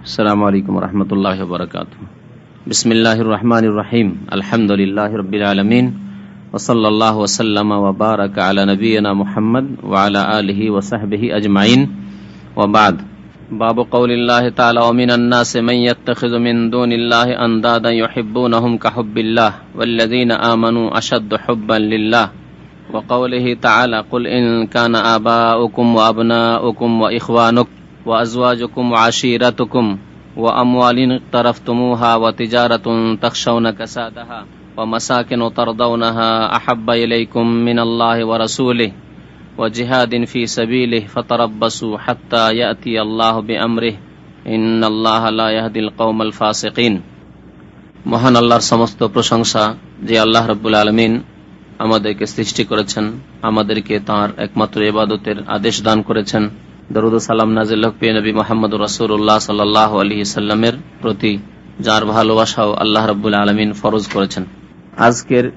السلام علیکم ورحمۃ اللہ وبرکاتہ۔ بسم اللہ الرحمن الرحیم۔ الحمد للہ رب العالمین۔ وصلی اللہ وسلم وبارک علی نبینا محمد وعلى آلہ وصحبہ اجمعین۔ وبعد۔ باب قول اللہ تعالی ومن الناس من يتخذ من دون اللہ اندادا يحبونهم کحب اللہ والذین آمنوا اشد حبا للہ۔ وقوله تعالی قل ان كان آباؤکم وابناؤکم واخوانک وأبناؤكم وإخوانكم وأزواجكم وعشيرتكم وأموال اقترفتموها وتجارة تخشون كسادها ومساكن ترضونها أحب إليكم من الله ورسوله وجهاد في سبيله فتربصوا حتى يأتي الله بأمره إن الله لا يهدي القوم الفاسقين মহান আল্লাহর সমস্ত প্রশংসা যে আল্লাহ রব্বুল আলমিন আমাদেরকে সৃষ্টি করেছেন আমাদেরকে তার একমাত্র ইবাদতের আদেশ দান করেছেন দরুদ সালাম নাজিল নবী মোহাম্মদ রসুল্লাহ সাল্লাহ আলী সাল্লামের প্রতি, যার ভালোবাসাও আল্লাহ রব্বুল আলমিন ফরজ করেছেন। আজকের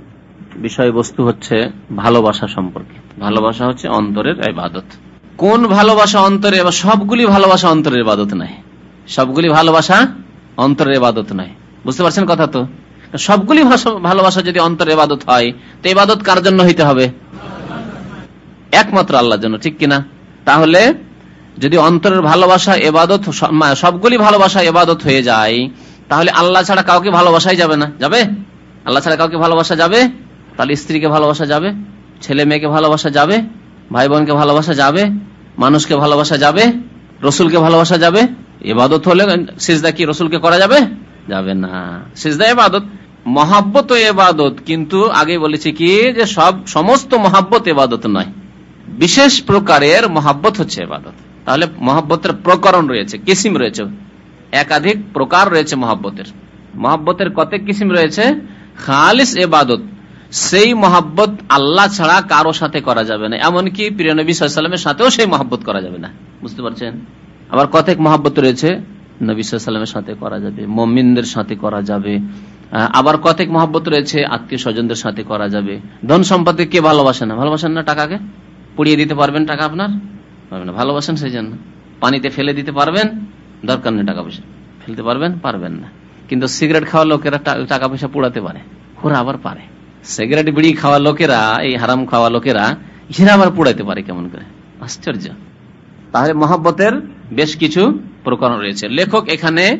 বিষয়বস্তু হচ্ছে ভালোবাসা সম্পর্কে। ভালোবাসা হচ্ছে অন্তরের ইবাদত। কোন ভালোবাসা অন্তরে বা সবগুলি ভালোবাসা অন্তরের ইবাদত নাই। সবগুলি ভালোবাসা অন্তরের ইবাদত নাই। বুঝতে পারছেন কথা তো? সবগুলি ভালোবাসা যদি অন্তরের ইবাদত হয়, তো ইবাদত কার জন্য হইতে হবে? একমাত্র আল্লাহর জন্য, ঠিক কিনা? তাহলে যদি অন্তরের ভালোবাসা, এবাদত সবগুলি ভালোবাসা, এবাদত হয়ে যায়, তাহলে আল্লাহ ছাড়া কাউকে ভালোবাসাই যাবে না। যাবে? আল্লাহ ছাড়া কাউকে ভালোবাসা যাবে? তাহলে স্ত্রীকে ভালোবাসা যাবে? ছেলে মেয়েকে ভালোবাসা যাবে? ভাই বোনকে ভালোবাসা যাবে? মানুষকে ভালোবাসা যাবে? রসুলকে ভালোবাসা যাবে? এবাদত হলে সিজদা কি রসুলকে করা যাবে? যাবে না। সিজদা এবাদত, মহাব্বত এবাদত, কিন্তু আগে বলেছি কি যে সব, সমস্ত মহাব্বত এবাদত নয়। বিশেষ প্রকারের মহাব্বত হচ্ছে এবাদত। তাহলে মহাব্বতের প্রকরণ রয়েছে, কিসিম রয়েছে? একাধিক প্রকার রয়েছে মহাব্বতের। মহাব্বতের কত কিসিম রয়েছে? খালিস এবাদত। সেই মহাব্বত আল্লাহ ছাড়া কারও সাথে করা যাবে না। এমনকি প্রিয় নবী সাল্লামের সাথেও সেই মহাব্বত করা যাবে না। বুঝতে পারছেন? আবার কতক মহাব্বত রয়েছে? নবী সাল্লামের সাথে করা যাবে, মমিনদের সাথে করা যাবে। আবার কতক মহাব্বত রয়েছে? আত্মীয় স্বজনদের সাথে করা যাবে। ধন সম্পদকে কে ভালোবাসে না? ভালোবাসেন না টাকাকে? পুড়িয়ে দিতে পারবেন টাকা আপনার? পারবেন না। ভালোবাসেন সেই জন্য পানিতে ফেলে দিতে পারবেন, দরকার নেই টাকা পয়সা ফেলতে পারবেন পারবেন না। কিন্তু সিগারেট খাওয়া লোকেরা টাকা পয়সা পুড়াতে পারে। ওরা আবার পারে। সিগারেট বিড়ি খাওয়া লোকেরা, এই হারাম খাওয়া লোকেরা, এরা আবার পুড়াইতে পারে কেমন করে? আশ্চর্য। তাহলে মহাব্বতের বেশ কিছু প্রকরণ রয়েছে। লেখক এখানে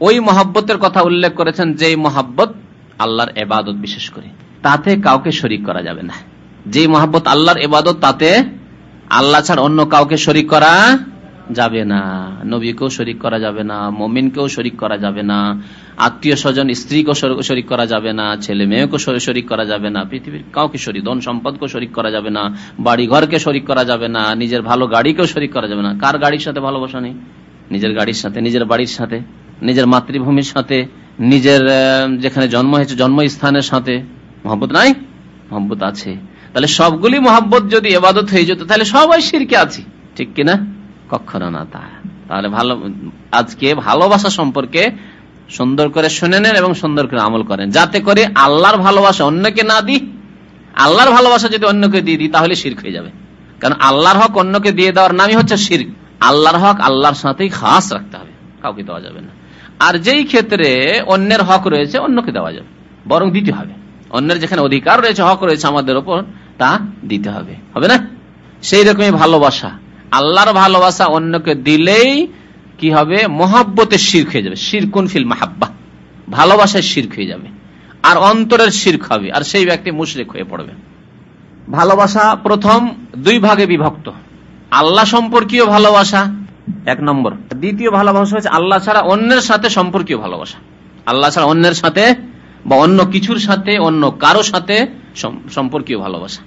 ওই মহাব্বতের কথা উল্লেখ করেছেন যে মহাব্বত আল্লাহর এবাদত বিশেষ করে। তাতে কাউকে শরিক করা যাবে না। যে মহাব্বত আল্লাহর এবাদত, তাতে আল্লাহ ছাড়া অন্য কাউকে শরিক করা যাবে না। নবীকেও শরিক করা যাবে না, মমিনকেও শরিক করা যাবে না, আত্মীয় স্বজন, স্ত্রীকেও শরিক করা যাবে না, ছেলে মেয়েকেও শরিক করা যাবে না, পৃথিবীর কাউকে শরিক, ধন সম্পদকেও শরিক করা যাবে না বাড়ি ঘরকে শরিক করা যাবে না, নিজের ভালো গাড়িকেও শরিক করা যাবে না। কার গাড়ির সাথে ভালোবাসা নেই? নিজের গাড়ির সাথে, নিজের বাড়ির সাথে, নিজের মাতৃভূমির সাথে, নিজের যেখানে জন্ম হয়েছে, জন্মস্থানের সাথে। মহব্বত নাই? মহব্বত আছে। তাহলে সবগুলি মহাব্বত যদি এবাদত হয়ে যেত, তাহলে সবাই শিরকে আছি। ঠিক কিনা? কখনো না তা। তাহলে ভালো, আজকে ভালোবাসা সম্পর্কে সুন্দর করে শুনে নেন এবং সুন্দর করে আমল করেন। যাতে করে আল্লাহর ভালোবাসা অন্যকে না দিই। আল্লাহর ভালোবাসা যদি অন্যকে দিয়ে দিই, তাহলে শির্ক হয়ে যাবে। কারণ আল্লাহর হক অন্যকে দিয়ে দেওয়ার নামই হচ্ছে শির্ক। আল্লাহর হক আল্লাহর সাথেই খাস রাখতে হবে। কাউকে দেওয়া যাবে না। আর যেই ক্ষেত্রে অন্যের হক রয়েছে, অন্যকে দেওয়া যাবে। বরং দিতে হবে। অন্যের যেখানে অধিকার রয়েছে, হক রয়েছে আমাদের ওপর তা দিতে হবে। হবে না? সেই রকমই ভালোবাসা। আল্লাহর ভালোবাসা অন্যকে দিলেই কি হবে? মহাব্বতের শির হয়ে যাবে। শিরকুন ফিল মাহাব্বা। ভালোবাসায় শির হয়ে যাবে। আর অন্তরের শির হবে। আর সেই ব্যক্তি মুশরিক হয়ে পড়বে। ভালোবাসা প্রথম দুই ভাগে বিভক্ত। আল্লাহ সম্পর্কীয় ভালোবাসা, এক নম্বর। দ্বিতীয় ভালোবাসা হচ্ছে আল্লাহ ছাড়া অন্যের সাথে সম্পর্কীয় ভালোবাসা। আল্লাহ ছাড়া অন্যের সাথে বা অন্য কিছুর সাথে, অন্য কারও সাথে সম্পর্কীয় ভালোবাসা।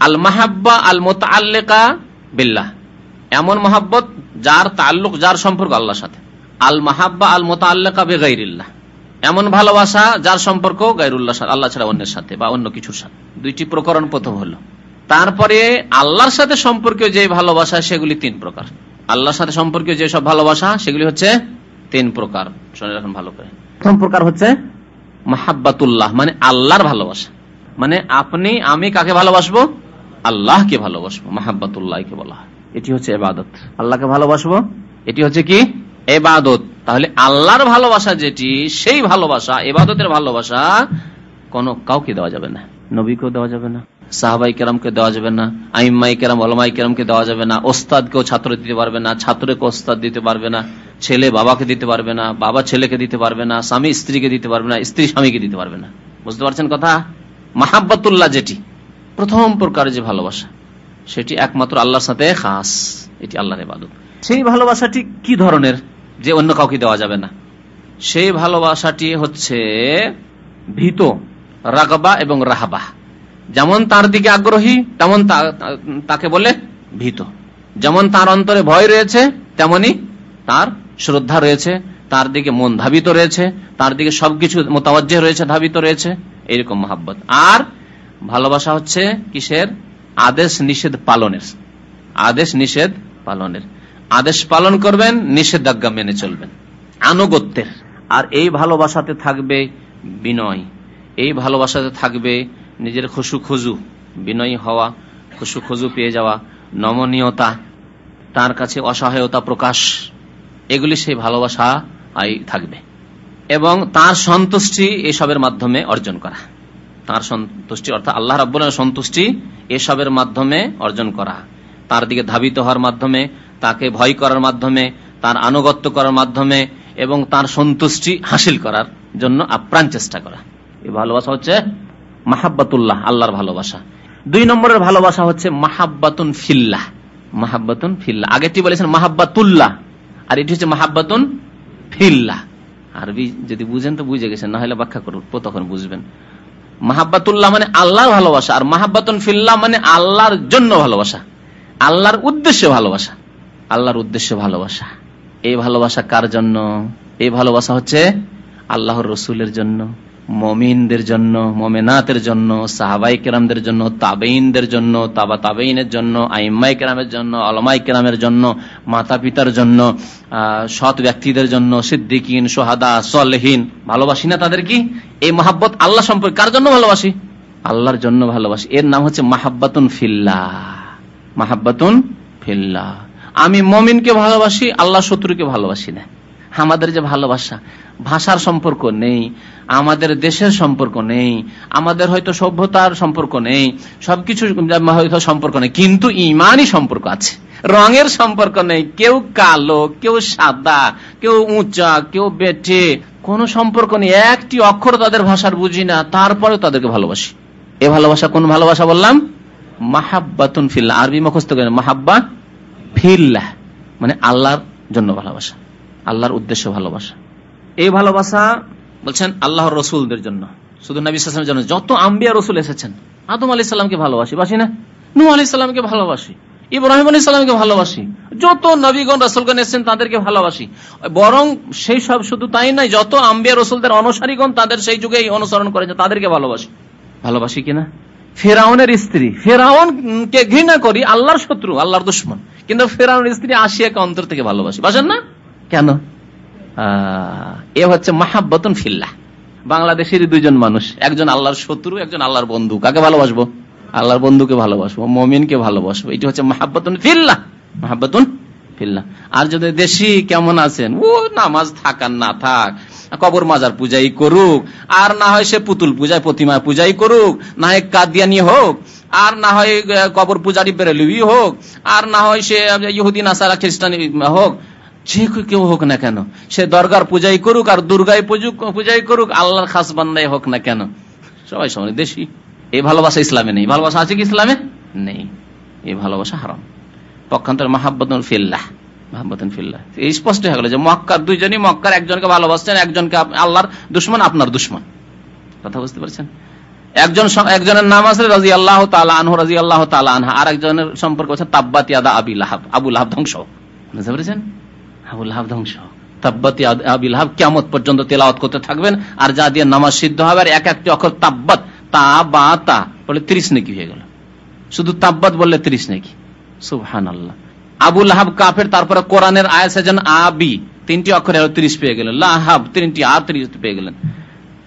আল মাহাব্বা আল মোতাল্লেকা বিল্লাহ। এমন মহাব্বত যার তাল্লুক যার সম্পর্ক আল্লাহর সাথে। আল মাহাব্বা আল মোতাল্লেকা বেগাইরিল্লাহ। এমন ভালোবাসা যার সম্পর্ক গাইরুল্লাহ আল্লাহ ছাড়া অন্যের সাথে বা অন্য কিছুর সাথে। দুইটি প্রকরণ প্রথম হলো তারপরে আল্লাহর সাথে সম্পর্কীয় যে ভালোবাসা সেগুলি তিন প্রকার। আল্লাহর সাথে সম্পর্কীয় যেসব ভালোবাসা সেগুলি হচ্ছে তিন প্রকার। শুনে রাখুন ভালো করে। প্রথম প্রকার হচ্ছে মাহাব্বাতুল্লাহ মানে আল্লাহর ভালোবাসা। মানে আপনি, আমি কাকে ভালোবাসবো? আল্লাহকে ভালোবাসবো, মাহাব্বাতুল্লাহকে বলা এটি হচ্ছে এবাদত। আল্লাহকে ভালোবাসবো? এটি হচ্ছে কি? এবাদত। তাহলে আল্লাহর ভালোবাসা যেটি, সেই ভালোবাসা, এবাদতের ভালোবাসা কোন কাউকে দেওয়া যাবে না। নবীকেও দেওয়া যাবে না, সাহাবাই কেরামকে দেওয়া যাবে না, আইম্মাই কেরাম অলমাই কেরামকে দেওয়া যাবে না ওস্তাদ ওস্তাদকেও ছাত্র দিতে পারবে না ছাত্রকে ওস্তাদ দিতে পারবে না, ছেলে বাবাকে দিতে পারবে না, বাবা ছেলেকে দিতে পারবে না, স্বামী স্ত্রীকে দিতে পারবে না, স্ত্রী স্বামীকে দিতে পারবে না। বুঝতে পারছেন কথা? মাহাব্বাতুল্লাহ যেটি, প্রথম প্রকার যে ভালোবাসা, সেটি একমাত্র আল্লাহর সাথে খাস, এটি আল্লাহর ইবাদত। সেই ভালোবাসাটি কি ধরনের? যে অন্য কাউকে দেওয়া যাবে না। সেই ভালোবাসাটি হচ্ছে ভীত, রাগবা এবং রাহাবা। যেমন তার দিকে আগ্রহী, তেমন তাকে বলে ভীত। যেমন তার অন্তরে ভয় রয়েছে, তেমনি তার শ্রদ্ধা রয়েছে, তার দিকে মন ধাবিত রয়েছে, তার দিকে সবকিছু মোতাবজ্জে রয়েছে, ধাবিত রয়েছে। এইরকম মহাব্বত। আর ভালোবাসা হচ্ছে কিসের? আদেশ নিষেধ পালনের। আদেশ নিষেধ পালনের। আদেশ পালন করবেন, নিষেধাজ্ঞা মেনে চলবেন। আনুগত্যের। আর এই ভালোবাসাতে থাকবে বিনয়। এই ভালোবাসাতে থাকবে নিজের খুশু খুজু, বিনয়ী হওয়া, খুশু খুজু পেয়ে যাওয়া, নমনীয়তা, তার কাছে অসহায়তা প্রকাশ। এগুলি সেই ভালোবাসা থাকবে। এবং তার সন্তুষ্টি এসবের মাধ্যমে অর্জন করা। তার সন্তুষ্টি অর্থাৎ আল্লাহ রাবুলের সন্তুষ্টি এসবের মাধ্যমে অর্জন করা। তার দিকে ধাবিত হওয়ার মাধ্যমে, তাকে ভয় করার মাধ্যমে, তার আনুগত্য করার মাধ্যমে এবং তার সন্তুষ্টি হাসিল করার জন্য আপ্রাণ চেষ্টা করা। এই ভালোবাসা হচ্ছে মাহাব্বাতুল্লাহ, আল্লাহর ভালোবাসা। দুই নম্বরের ভালোবাসা হচ্ছে মাহাব্বাতুন ফিল্লাহ মাহাব্বাতুন ফিল্লাহ। আগেরটি বলেছেন মাহাব্বাতুল্লাহ, আর এটি হচ্ছে মাহাব্বাতুন ফিল্লাহ। আরবি যদি বুঝেন তো বুঝে গেছেন না হলে ব্যাখ্যা করুন তখন বুঝবেন। মাহাব্বাতুল্লাহ মানে আল্লাহর ভালোবাসা, আর মাহাব্বাতুন ফিল্লাহ মানে আল্লাহর জন্য ভালোবাসা, আল্লাহর উদ্দেশ্যে ভালোবাসা। আল্লাহর উদ্দেশ্যে ভালোবাসা। এই ভালোবাসা কার জন্য? এই ভালোবাসা হচ্ছে আল্লাহর রসুলের জন্য। মমিনদের জন্য, মমেনাতের জন্য, সাহাবাই কেরামদের জন্য তাবেইনদের জন্য, তাবা তাবেইনের জন্য, আইম্মাই কেরামের জন্য, আলমাই কেরামের জন্য মাতা পিতার জন্য সৎ ব্যক্তিদের জন্য, সিদ্দিকিন, সোহাদা, সলহীন। ভালোবাসি না তাদের কি? এই মহাব্বত আল্লাহ সম্পর্কে কার জন্য ভালোবাসি? আল্লাহর জন্য ভালোবাসি। এর নাম হচ্ছে মাহাব্বাতুন ফিল্লা মাহাব্বাতুন ফিল্লা আমি মমিনকে ভালোবাসি, আল্লাহ শত্রুকে ভালোবাসি না। আমাদের যে ভালোবাসা, ভাষার সম্পর্ক নেই, আমাদের দেশের সম্পর্ক নেই, আমাদের হয়তো সভ্যতার সম্পর্ক নেই সবকিছু হয়তো সম্পর্ক নেই, কিন্তু ইমানই সম্পর্ক আছে। রঙের সম্পর্ক নেই, কেউ কালো, কেউ সাদা, কেউ উঁচা, কেউ বেটে কোন সম্পর্ক নেই, একটি অক্ষর তাদের ভাষার বুঝি না তারপরে তাদেরকে ভালোবাসি। এ ভালোবাসা কোন ভালোবাসা বললাম? মাহাব্বাতুন ফিল্লা আরবি মুখস্থ করেন মাহাব্বা ফিল্লাহ মানে আল্লাহর জন্য ভালোবাসা। আল্লাহর উদ্দেশ্য ভালোবাসা। এই ভালোবাসা বলছেন আল্লাহর রসুলদের জন্য। শুধু নবী সালামের জন্য, যত আম্বিয়া রসুল এসেছেন, আদম আলি সাল্লামকে ভালোবাসি, বাসি না? নু আলি সাল্লামকে ভালোবাসি, ইব্রাহিম আলী সাল্লামকে ভালোবাসি, যত নবীগণ, রসুলগণ এসেছেন, তাদেরকে ভালোবাসি। বরং সেই সব শুধু তাই নাই যত আম্বিয়া রসুলদের অনুসারীগণ তাদের সেই যুগে অনুসরণ করেছে তাদেরকে ভালোবাসি। ভালোবাসি কিনা ফেরাউনের স্ত্রী, ফেরাউনকে ঘৃণা করি আল্লাহর শত্রু, আল্লাহর দুশ্মন। কিন্তু ফেরাউনের স্ত্রী আসিয়াকে অন্তর থেকে ভালোবাসি, বাসেন না? কেন? এ হচ্ছে মাহাব্বতন ফিল্লা বাংলাদেশের দুইজন মানুষ, একজন আল্লাহর শত্রু, একজন আল্লাহর বন্ধু। কাকে ভালোবাসবো? আল্লাহর বন্ধুকে ভালোবাসবো, মমিনকে ভালোবাসবো। এটি হচ্ছে মাহাব্বতুন ফিল্লা মাহাব্বতুন ফিল্লা আর যদি দেশি কেমন আছেন? ও, নামাজ থাকার না থাক, কবর মাজার পূজাই করুক, আর না হয় সে পুতুল পূজায়, প্রতিমা পূজাই করুক, না হয় কাদিয়ানি হোক, আর না হয় কবর পূজারি বেরেলুই হোক, আর না হয় সে ইহুদিন আসারা খ্রিস্টানি হোক যে কেউ হোক না কেন। সে দরগার পূজাই করুক আর দুর্গায় পূজাই করুক, আল্লাহর খাস বান্দাই হোক না কেন। সবাই সবাই দেশি। এই ভালোবাসা ইসলামে নেই। ভালোবাসা আছে কি ইসলামে? নেই। এই ভালোবাসা হারাম। পক্ষান্তর ফিল্লাহ। স্পষ্ট হয়ে গেল যে মক্কার দুইজনই মক্কার, একজনকে ভালোবাসছেন, একজনকে আল্লাহর দুশ্মন, আপনার দুশ্মন। কথা বুঝতে পারছেন? একজন একজনের নাম আছে রাজি আল্লাহ আনহু রাজি আল্লাহ আনহা। আর একজনের সম্পর্ক হচ্ছে তাব্বাত ইয়াদা আবি লাহাব। আবু লাহাব ধ্বংস। বুঝতে পেরেছেন? আর যা দিয়ে নামাজ সিদ্ধ হবে, আর এক একটি অক্ষর তাব্বাত, তা বা তা, বলে ত্রিশ নাকি হয়ে গেল। শুধু তাব্বাত বললে ত্রিশ নাকি। সুবহান আল্লাহ আবুল লাহাব কাফের, তারপরে কোরআনের আয়াস যেন আবি তিনটি অক্ষরে ত্রিশ পেয়ে গেল লাহাব, তিনটি আর ত্রিশ পেয়ে গেলেন।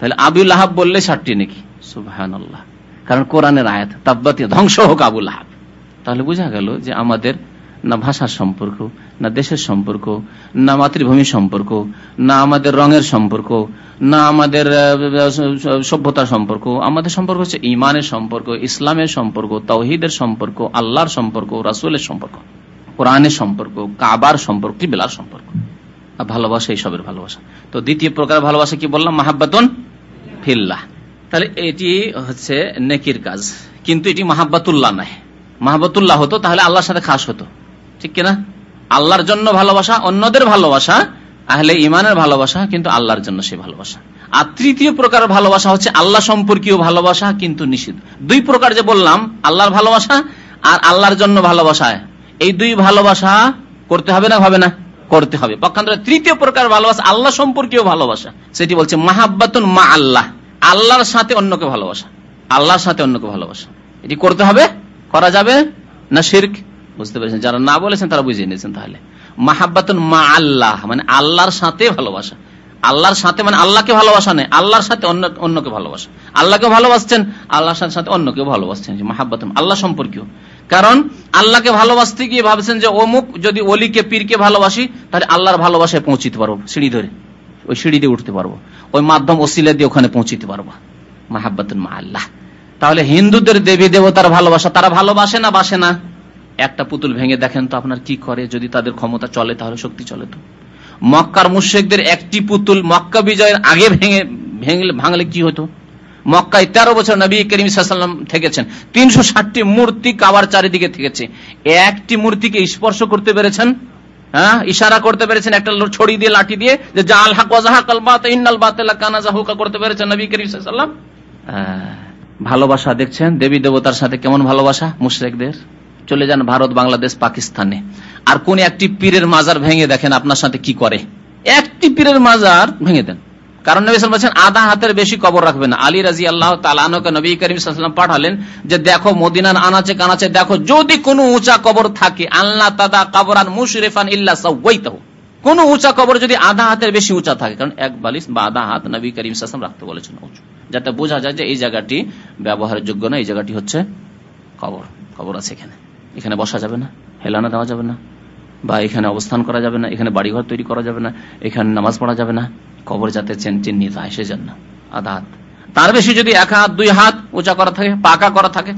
তাহলে আবুল লাহাব বললে ষাটটি নাকি। সুবহান আল্লাহ কারণ কোরআনের আয়াত, তাব্বাতি ধ্বংস হোক আবুল লাহাব। তাহলে বোঝা গেল যে আমাদের না ভাষার সম্পর্ক না দেশের সম্পর্ক, না মাতৃভূমির সম্পর্ক, না আমাদের রঙের সম্পর্ক, না আমাদের সভ্যতার সম্পর্ক। আমাদের সম্পর্ক হচ্ছে ইমানের সম্পর্ক, ইসলামের সম্পর্ক তৌহিদের সম্পর্ক, আল্লাহর সম্পর্ক, রাসুলের সম্পর্ক, কোরআনের সম্পর্ক, কাবার সম্পর্ক, কিবেলার সম্পর্ক। ভালোবাসা, এইসবের ভালোবাসা। তো দ্বিতীয় প্রকার ভালোবাসা কি বললাম? মাহাব্বাতন ফিল্লাহ। তাহলে এটি হচ্ছে নেকির কাজ, কিন্তু এটি মাহাব্বাতুল্লাহ নয়। মাহাবতুল্লাহ হতো, তাহলে আল্লাহর সাথে খাস হতো। ঠিক কিনা? আল্লাহর জন্য ভালোবাসা, অন্যদের ভালোবাসা, আহলে ইমানের ভালোবাসা, কিন্তু আল্লাহর জন্য সে ভালোবাসা। আর তৃতীয় প্রকার ভালোবাসা হচ্ছে আল্লাহ সম্পর্কীয় ভালোবাসা, কিন্তু নিষিদ্ধ। দুই প্রকার যে বললাম, আল্লাহর ভালোবাসা আর আল্লাহর জন্য ভালোবাসা। এই দুই ভালোবাসা করতে হবে না হবে না, করতে হবে। পক্ষান্তরে তৃতীয় প্রকার ভালোবাসা, আল্লাহ সম্পর্কীয় ভালোবাসা। সেটি বলছে মাহাব্বাতুন মা আল্লাহ। আল্লাহর সাথে অন্যকে ভালোবাসা। আল্লাহর সাথে অন্যকে ভালোবাসা। এটি করতে হবে, করা যাবে না, শির্ক। বুঝতে পেরেছেন? যারা না বলেছেন তারা বুঝিয়ে নিয়েছেন তাহলে। মাহাব্বাতুন মা আল্লাহ মানে আল্লাহর সাথে ভালোবাসা। আল্লাহর সাথে মানে আল্লাহকে ভালোবাসা নেই আল্লাহর সাথে অন্য, অন্যকে ভালোবাসা। আল্লাহকে ভালোবাসছেন, আল্লাহর সাথে সাথে অন্যকেও ভালোবাসছেন। মাহাব্বাতুন, আল্লাহ সম্পর্কীয়। কারণ আল্লাহকে ভালোবাসতে গিয়ে ভাবছেন যে, অমুক যদি অলিকে, পীরকে ভালোবাসি, তাহলে আল্লাহর ভালোবাসায় পৌঁছিতে পারব, সিঁড়ি ধরে। ওই সিঁড়ি দিয়ে উঠতে পারব। ওই মাধ্যম ওসিলা দিয়ে ওখানে পৌঁছিতে পারব। মাহাব্বাতুন মা আল্লাহ তাহলে হিন্দুদের দেবী দেবতার ভালোবাসা, তারা ভালোবাসে না, বাসে না? একটা পুতুল ভেঙে দেখেন তো আপনার কি করে? যদি তাদের ক্ষমতা চলে, তাহলে শক্তি চলে তো। মক্কার মুশেকদের একটি পুতুল মক্কা বিজয়ের আগে ভেঙে ভেঙে ভাঙলে কি হতো? মক্কায় তেরো বছর নবী করিম সাল্লাম থেকেছেন। তিনশো ষাটটি মূর্তি কাবার চারিদিকে থেকেছে। একটি মূর্তিকে স্পর্শ করতে পেরেছেন হ্যাঁ ইশারা করতে পেরেছেন একটা ছড়ি দিয়ে, লাঠি দিয়ে, যে হাক আল বাত, ইন্নাল বাতিল কানা করতে পেরেছেন নবী করিম সাল্লাম ভালোবাসা দেখছেন? দেবী দেবতার সাথে কেমন ভালোবাসা মুশরেকদের? চলে যান ভারত, বাংলাদেশ, পাকিস্তানে। আর কোন একটি পীরের মাজার ভেঙে দেখেন আপনার সাথে কি করে? একটি পীরের মাজার ভেঙে দেন। কারণ নবী বলছেন আধা হাতের বেশি কবর রাখবেন আলী রাজি আল্লাহ তালানকে নবী করিম পাঠালেন যে, দেখো মদিনার আনাচে কানাচে, দেখো যদি কোনো উঁচা কবর থাকে আল্লাহ তাদা কাবরান মুশরিফান ইল্লা সাউয়াইতাহু কোন উঁচা কবর যদি আধা হাতের বেশি উঁচা থাকে, কারণ এক বালিশ বা আধা হাত নবী করিম সাল্লাম রাখতে বলেছেন উঁচু, যাতে বোঝা যায় যে এই জায়গাটি ব্যবহারের যোগ্য না, এই জায়গাটি হচ্ছে কবর কবর আছে এখানে। এখানে বসা যাবে না, হেলানা দেওয়া যাবে না, বা এখানে অবস্থান করা যাবে না, এখানে বাড়িঘর তৈরি করা যাবে না, এখানে নামাজ পড়া যাবে না, কবর যাতে চিহ্নিত হয় সেজন্য আধা হাত তার বেশি যদি এক হাত, দুই হাত উঁচা করা থাকে, পাকা করা থাকে,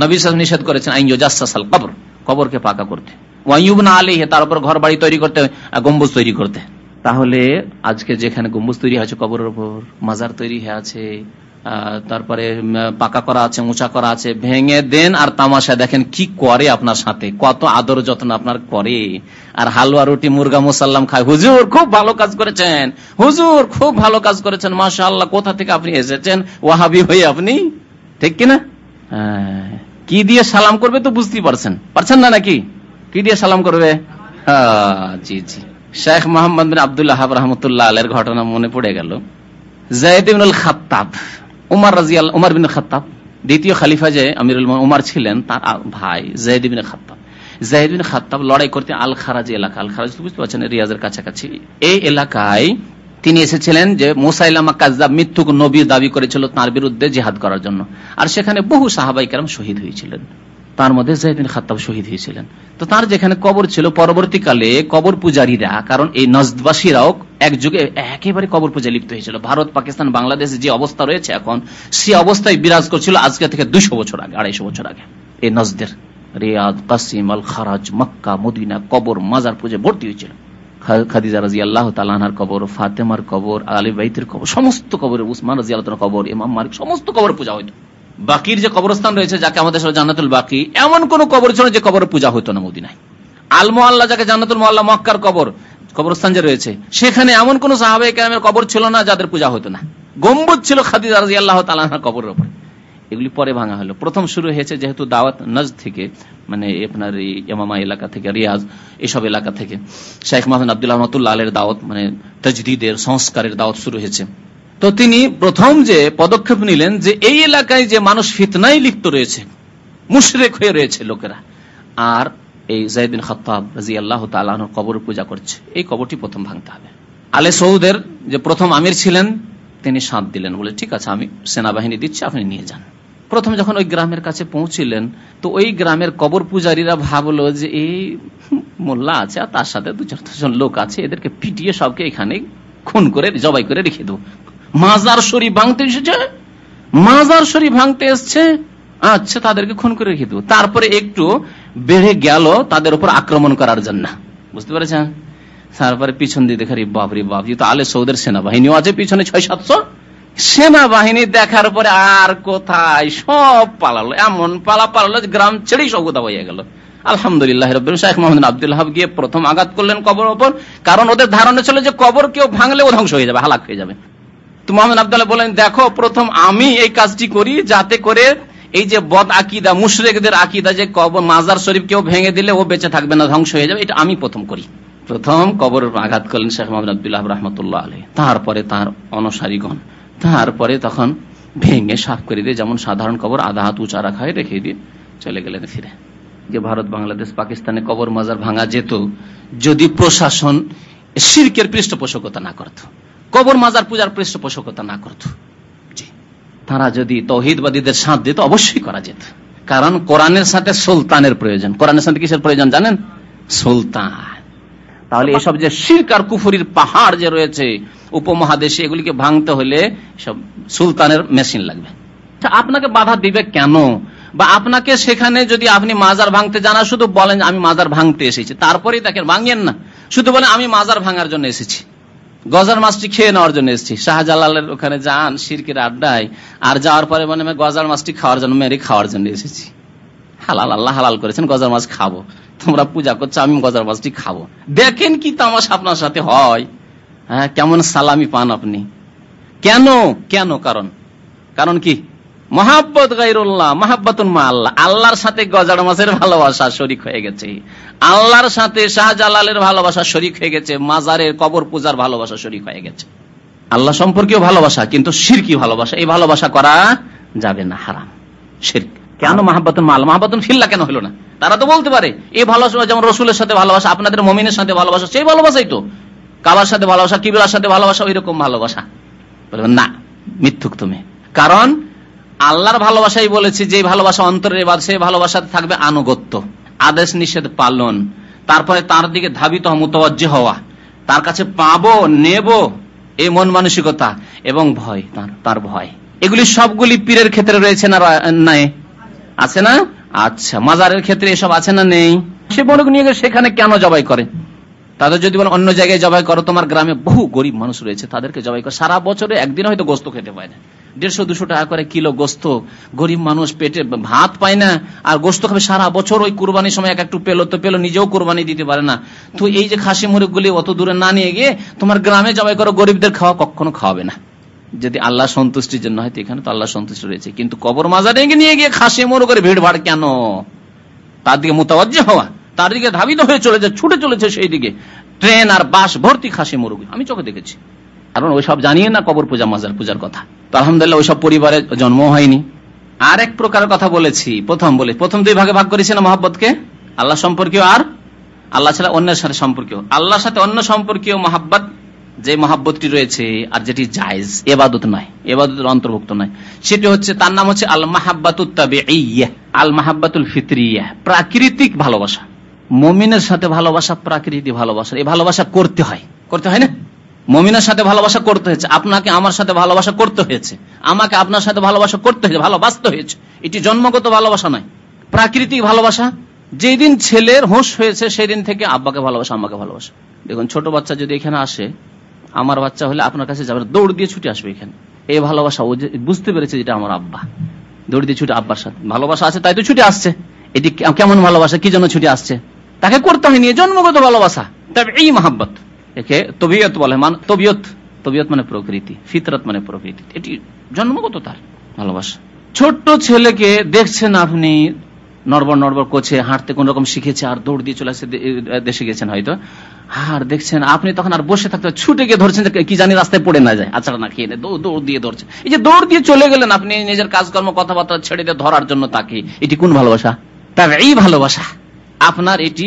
নবী নিষেধ করেছেন, আইন জাসাল কবর, কবরকে পাকা করতে। ওয়াইব না আলী তার উপর ঘর বাড়ি তৈরি করতে গম্বুজ তৈরি করতে। তাহলে আজকে যেখানে গম্বুজ তৈরি হয়েছে, কবরের উপর, মাজার তৈরি হয়ে আছে তারপরে পাকা করা আছে উঁচা করা আছে, ভেঙে দেন আর তামাশা দেখেন কি করে আপনার সাথে, কত আদর যত্ন আপনার করে। আর হালুয়া, রুটি, মুরগা, মুসাল্লাম খায়। হুজুর, খুব ভালো কাজ করেছেন। হুজুর, খুব ভালো কাজ করেছেন। মাসা আল্লাহ কোথা থেকে আপনি এসেছেন? ওয়াহাবি হয়ে আপনি? ঠিক কিনা? কি দিয়ে সালাম করবে তো বুঝতেই পারছেন। পারছেন না নাকি? কি দিয়ে সালাম করবে? জি জি। শেখ মোহাম্মদ আবদুল্লাহ রহমতুল্লাহ আলের ঘটনা মনে পড়ে গেল। জায়দিনুল খাত্তাব উমার রাজিয়াল, উমার বিন খাত্তাব, দ্বিতীয় খালিফা যে আমিরুল উমার ছিলেন, তার ভাই জায়দ বিন খাত্তাব। জাহিদ বিন লড়াই করতে আল খারাজ এলাকা আল খারাজ বুঝতে পারছেন রিয়াজের কাছাকাছি। এই এলাকায় তিনি এসেছিলেন যে মোসাইলামা কাজদাব মৃত্যুক নবী দাবি করেছিল তার বিরুদ্ধে জেহাদ করার জন্য। আর সেখানে বহু সাহাবাই কেরাম শহীদ হয়েছিলেন। তার মধ্যে জাহিদিন খাত্তাব শহীদ হয়েছিলেন। তো তার যেখানে কবর ছিল, পরবর্তীকালে কবর পূজারীরা কারণ এই নজবাসীরাও এক যুগে একেবারে কবর পূজা লিপ্ত হয়েছিল। ভারত, পাকিস্তান, বাংলাদেশে যে অবস্থা রয়েছে এখন, সে অবস্থায় বিরাজ করছিল আজকে থেকে দুইশো বছর আগে, আড়াইশো বছর আগে। এই নজদের Riyadh, Qassim, Al Kharj, Mecca, Medina, কবর, মাজার পুজো ভর্তি হয়েছিল। খাদিজা রাজি আল্লাহ তালাহার কবর, ফাতেমার কবর, আলী বাইতের কবর, সমস্ত কবর উসমান রাজি আল্লাহ কবর, ইমাম মালিক, সমস্ত কবর পূজা হইত। বাকির যে কবরস্থান রয়েছে, যাকে আমাদের জান্নাতুল বাকি, এমন কোন কবর ছিল যে কবর পূজা হইতো না মদিনায়। আলমো আল্লাহ যাকে জান্নাতুল মোল্লা মক্কার কবর, কবরস্থান যে রয়েছে, সেখানে এমন কোন কেরামের কবর ছিল না যাদের পূজা হতো না। গম্বুজ ছিল খাদিজা রাজি আল্লাহ তালাহার কবরের উপর। এগুলি পরে ভাঙা হলো। প্রথম শুরু হয়েছে যেহেতু দাওয়াত নজ থেকে মানে আপনার ইয়ামামা এলাকা থেকে, রিয়াজ, এসব এলাকা থেকে। শেখ মাহমুদ আব্দুল্লাহ রহমতুল্লাহ আলের দাওয়াত মানে তজদিদের, সংস্কারের দাওয়াত শুরু হয়েছে। তো তিনি প্রথম যে পদক্ষেপ নিলেন যে এই এলাকায় যে মানুষ ফিতনাই লিপ্ত রয়েছে, মুশরেক হয়ে রয়েছে লোকেরা, আর এই জাইদিন খতাব রাজি আল্লাহ তালাহ কবর পূজা করছে, এই কবরটি প্রথম ভাঙতে হবে। আলে সৌদের যে প্রথম আমির ছিলেন, তিনি সাঁত দিলেন, বলে, ঠিক আছে, আমি সেনাবাহিনী দিচ্ছি, আপনি নিয়ে যান। প্রথম যখন ওই গ্রামের কাছে পৌঁছিলেন, তো ওই গ্রামের কবর পূজারীরা ভাবলো যে, এই মোল্লা আছে আর তার সাথে দু চারজন লোক আছে, এদেরকে পিটিয়ে সবকে এখানে খুন করে, জবাই করে রেখে দেবো। মাজার শরীফ ভাঙতে এসেছে, মাজার শরীফ ভাঙতে এসছে আচ্ছা তাদেরকে খুন করে রেখে দেবো। তারপরে একটু বেড়ে গেল তাদের উপর আক্রমণ করার জন্য। বুঝতে পেরেছেন? তারপরে পিছন দিয়ে দেখারি বাবরি বাপ তো আলে সৌদের সেনাবাহিনীও আছে, পিছনে ছয় সাতশো সেনাবাহিনী দেখার পরে আর কোথায়? সব পালালো, এমন পালা পালালো গ্রাম ছেড়েই সব হয়ে গেল। আলহামদুলিল্লাহ রবিন শাহ মোহাম্মদ আব্দুল হাব গিয়ে প্রথম আঘাত করলেন কবর ওপর, কারণ ওদের ধারণা ছিল যে কবর কেউ ভাঙলে ও ধ্বংস হয়ে যাবে, হালাক হয়ে যাবে। তো মোহাম্মদ আবদুল্লাহ বলেন, দেখো, প্রথম আমি এই কাজটি করি যাতে করে এই যে বদ আকিদা, মুশরেকদের আকিদা যে কবর মাজার শরীফ কেউ ভেঙে দিলে ও বেঁচে থাকবে না, ধ্বংস হয়ে যাবে, এটা আমি প্রথম করি। প্রথম কবর আঘাত করলেন শেখ মোহাম্মদ আবদুল্লাহ রহমতুল্লাহ আলী তারপরে তার অনসারীগণ, তারপরে তখন ভেঙে সাফ করে দিয়ে যেমন সাধারণ কবর, আধা হাত উঁচা রাখা হয়, রেখে দিয়ে চলে গেলেন ফিরে। যে ভারত, বাংলাদেশ, পাকিস্তানে কবর, মাজার ভাঙা যেত, যদি প্রশাসন শির্কের পৃষ্ঠপোষকতা না করত। কবর মাজার পূজার পৃষ্ঠপোষকতা না করত। তারা যদি তহিদবাদীদের সাথ দিত, অবশ্যই করা যেত। কারণ কোরআনের সাথে সুলতানের প্রয়োজন। কোরআনের সাথে কিসের প্রয়োজন জানেন? সুলতান। তাহলে এসব যে শির্ক আর কুফুরির পাহাড় যে রয়েছে, উপমহাদেশে, এগুলিকে ভাঙতে হলে সব সুলতানের মেশিন লাগবে। আপনাকে বাধা দিবে কেন? বা আপনাকে সেখানে যদি আপনি মাজার ভাঙতে জানা শুধু বলেন, আমি মাজার ভাঙতে এসেছি। তারপরেই তাকে ভাঙিয়েন না। শুধু বলেন, আমি মাজার ভাঙার জন্য এসেছি। গজার মাছটি খেয়ে নেওয়ার জন্য এসেছি। শাহজালালের ওখানে যান সিরকের আড্ডায়, আর যাওয়ার পরে মানে আমি গজার মাছটি খাওয়ার জন্য, মেরে খাওয়ার জন্য এসেছি। হালাল, আল্লাহ হালাল করেছেন, গজার মাছ খাব। তোমরা পূজা করছ আমি গজার মাছটি খাব। দেখেন কি তামাশা আপনার সাথে হয়। হ্যাঁ কেমন সালামি পান আপনি। কেন? কেন? কারণ। কারণ কি? মহাব্বত গাইরুল্লাহ, মহাব্বতুন মা আল্লাহ। আল্লাহর সাথে গজার মাছের ভালোবাসা শরিক হয়ে গেছে। আল্লাহর সাথে শাহজালালের ভালোবাসা শরিক হয়ে গেছে। মাজারের কবর পূজার ভালোবাসা শরিক হয়ে গেছে। আল্লাহ সম্পর্কেও ভালোবাসা, কিন্তু সিরকি ভালোবাসা। এই ভালোবাসা করা যাবে না, হারাম। শিরক। কেন মাহাব্বাতুন মাল মাহাব্বাতুন ফিল্লা কেন হলো না? তারা তো বলতে পারে, এই ভালোবাসা, যেমন রসুলের সাথে ভালোবাসা, আপনাদের মমিনের সাথে ভালোবাসা, সেই ভালোবাসাই তো। কাবার সাথে ভালোবাসা, কিবলার সাথে ভালোবাসা ওই রকম ভালোবাসা। বলবেন, না, মিথ্যুক তুমি। কারণ আল্লাহর ভালোবাসাই বলেছি, যে ভালোবাসা অন্তরের বাদ সেই ভালোবাসাতে থাকবে আনুগত্য। আদেশ নিষেধ পালন। তারপরে তার দিকে ধাবিত মুতওয়াজ্জ হওয়া। তার কাছে পাবো, নেব এই মন মানসিকতা এবং ভয়, তার তার ভয়। এগুলি সবগুলি পীরের ক্ষেত্রে রয়েছে না নাই? আছে না? আচ্ছা মাজারের ক্ষেত্রে এসব আছে না নেই? সে মনে নিয়ে সেখানে কেন জবাই করে? তাদের যদি বলে, অন্য জায়গায় জবাই করো, তোমার গ্রামে বহু গরিব মানুষ রয়েছে, তাদেরকে জবাই করো। সারা বছরে একদিন হয়তো গোস্ত খেতে পায় না। দেড়শো দুশো টাকা করে কিলো গোস্ত। গরিব মানুষ পেটে ভাত পায় না, আর গোস্ত খাবে সারা বছর ওই কুরবানির সময় এক একটু পেল, তো পেল, নিজেও কোরবানি দিতে পারে না। তো এই যে খাসি মুরগ গুলি অত দূরে না নিয়ে গিয়ে তোমার গ্রামে জবাই করো, গরিবদের খাওয়া কখনো খাওয়াবে না। যদি আল্লাহ সন্তুষ্টির জন্য হয় এখানে তো আল্লাহ সন্তুষ্টি রয়েছে। কিন্তু কবর মাজারে নিয়ে গিয়ে খাসি মুরগ করে ভিড় ভাড় কেন? তার দিকে মোতাবাজ্য হওয়া, তার দিকে ধাবিত হয়ে চলেছে, ছুটে চলেছে সেই দিকে। ট্রেন আর বাস ভর্তি খাসি মুরগি। আমি চোখে দেখেছি। কারণ ওইসব জানিয়ে না কবর পূজা, মাজার পূজার কথা। তো আলহামদুলিল্লাহ ওইসব পরিবারে জন্ম হয়নি। আর এক প্রকার কথা বলেছি, প্রথম বলে। প্রথম দুই ভাগে ভাগ করেছি না মহাব্বতকে? আল্লাহ সম্পর্কীয় আর? আল্লাহ ছাড়া অন্যের সাথে সম্পর্কীয়। আল্লাহর সাথে অন্য সম্পর্কীয় মহাব্বত, যে মহাব্বতটি রয়েছে আর যেটি জায়জ, এবাদত নয়, এবাদতের অন্তর্ভুক্ত নয়। সেটি হচ্ছে, তার নাম হচ্ছে আল মাহাব্বাতুল আল মাহাব্বাতুল ফিতরিয়া, প্রাকৃতিক ভালোবাসা। মমিনের সাথে ভালোবাসা, প্রাকৃতিক ভালোবাসা। এই ভালোবাসা করতে হয়। করতে হয় না? মমিনের সাথে ভালোবাসা করতে হয়েছে, আপনাকে আমার সাথে ভালোবাসা করতে হয়েছে, আমাকে আপনার সাথে ভালোবাসা করতে হয়েছে, ভালোবাসতে হয়েছে। এটি জন্মগত ভালোবাসা নয়, প্রাকৃতিক ভালোবাসা। যেদিন ছেলের হোস হয়েছে, সেদিন থেকে আব্বাকে ভালোবাসা আমাকে ভালোবাসা। দেখুন, ছোট বাচ্চা যদি এখানে আসে, আমার বাচ্চা হলে আপনার কাছে যাবে দৌড় দিয়ে ছুটে আসবে এখানে। এই ভালোবাসা, ও বুঝতে পেরেছে যেটা আমার আব্বা। দৌড় দিয়ে ছুটে আব্বার সাথে। ভালোবাসা আছে, তাই তো ছুটে আসছে। এটি কেমন ভালোবাসা, কি জন্য ছুটে আসছে? তাকে করতে হয়নি, জন্মগত ভালোবাসা। তবে এই মহাব্বত। একে তবিয়ত বলে, মান তবিয়ত। তবিয়ত মানে প্রকৃতি, ফিতরত মানে প্রকৃতি। এটি জন্মগত তার, ভালোবাসা। ছোট্ট ছেলেকে দেখছেন আপনি নড়বর নড়বর করছে, হাঁটতে কোন রকম শিখেছে, আর দৌড় দিয়ে চলে আসছে দেশে গেছেন হয়তো। আর দেখছেন আপনি তখন আর বসে থাকতে, ছুটে গিয়ে ধরছেন কি জানি রাস্তায় পড়ে না যায়। আচ্ছা না, খেয়ে দৌড় দিয়ে ধরছে। এই যে দৌড় দিয়ে চলে গেলেন আপনি, নিজের কাজকর্ম, কথাবার্তা ছেড়ে দিয়ে ধরার জন্য তাকে, এটি কোন ভালোবাসা? তবে এই ভালোবাসা, আপনার এটি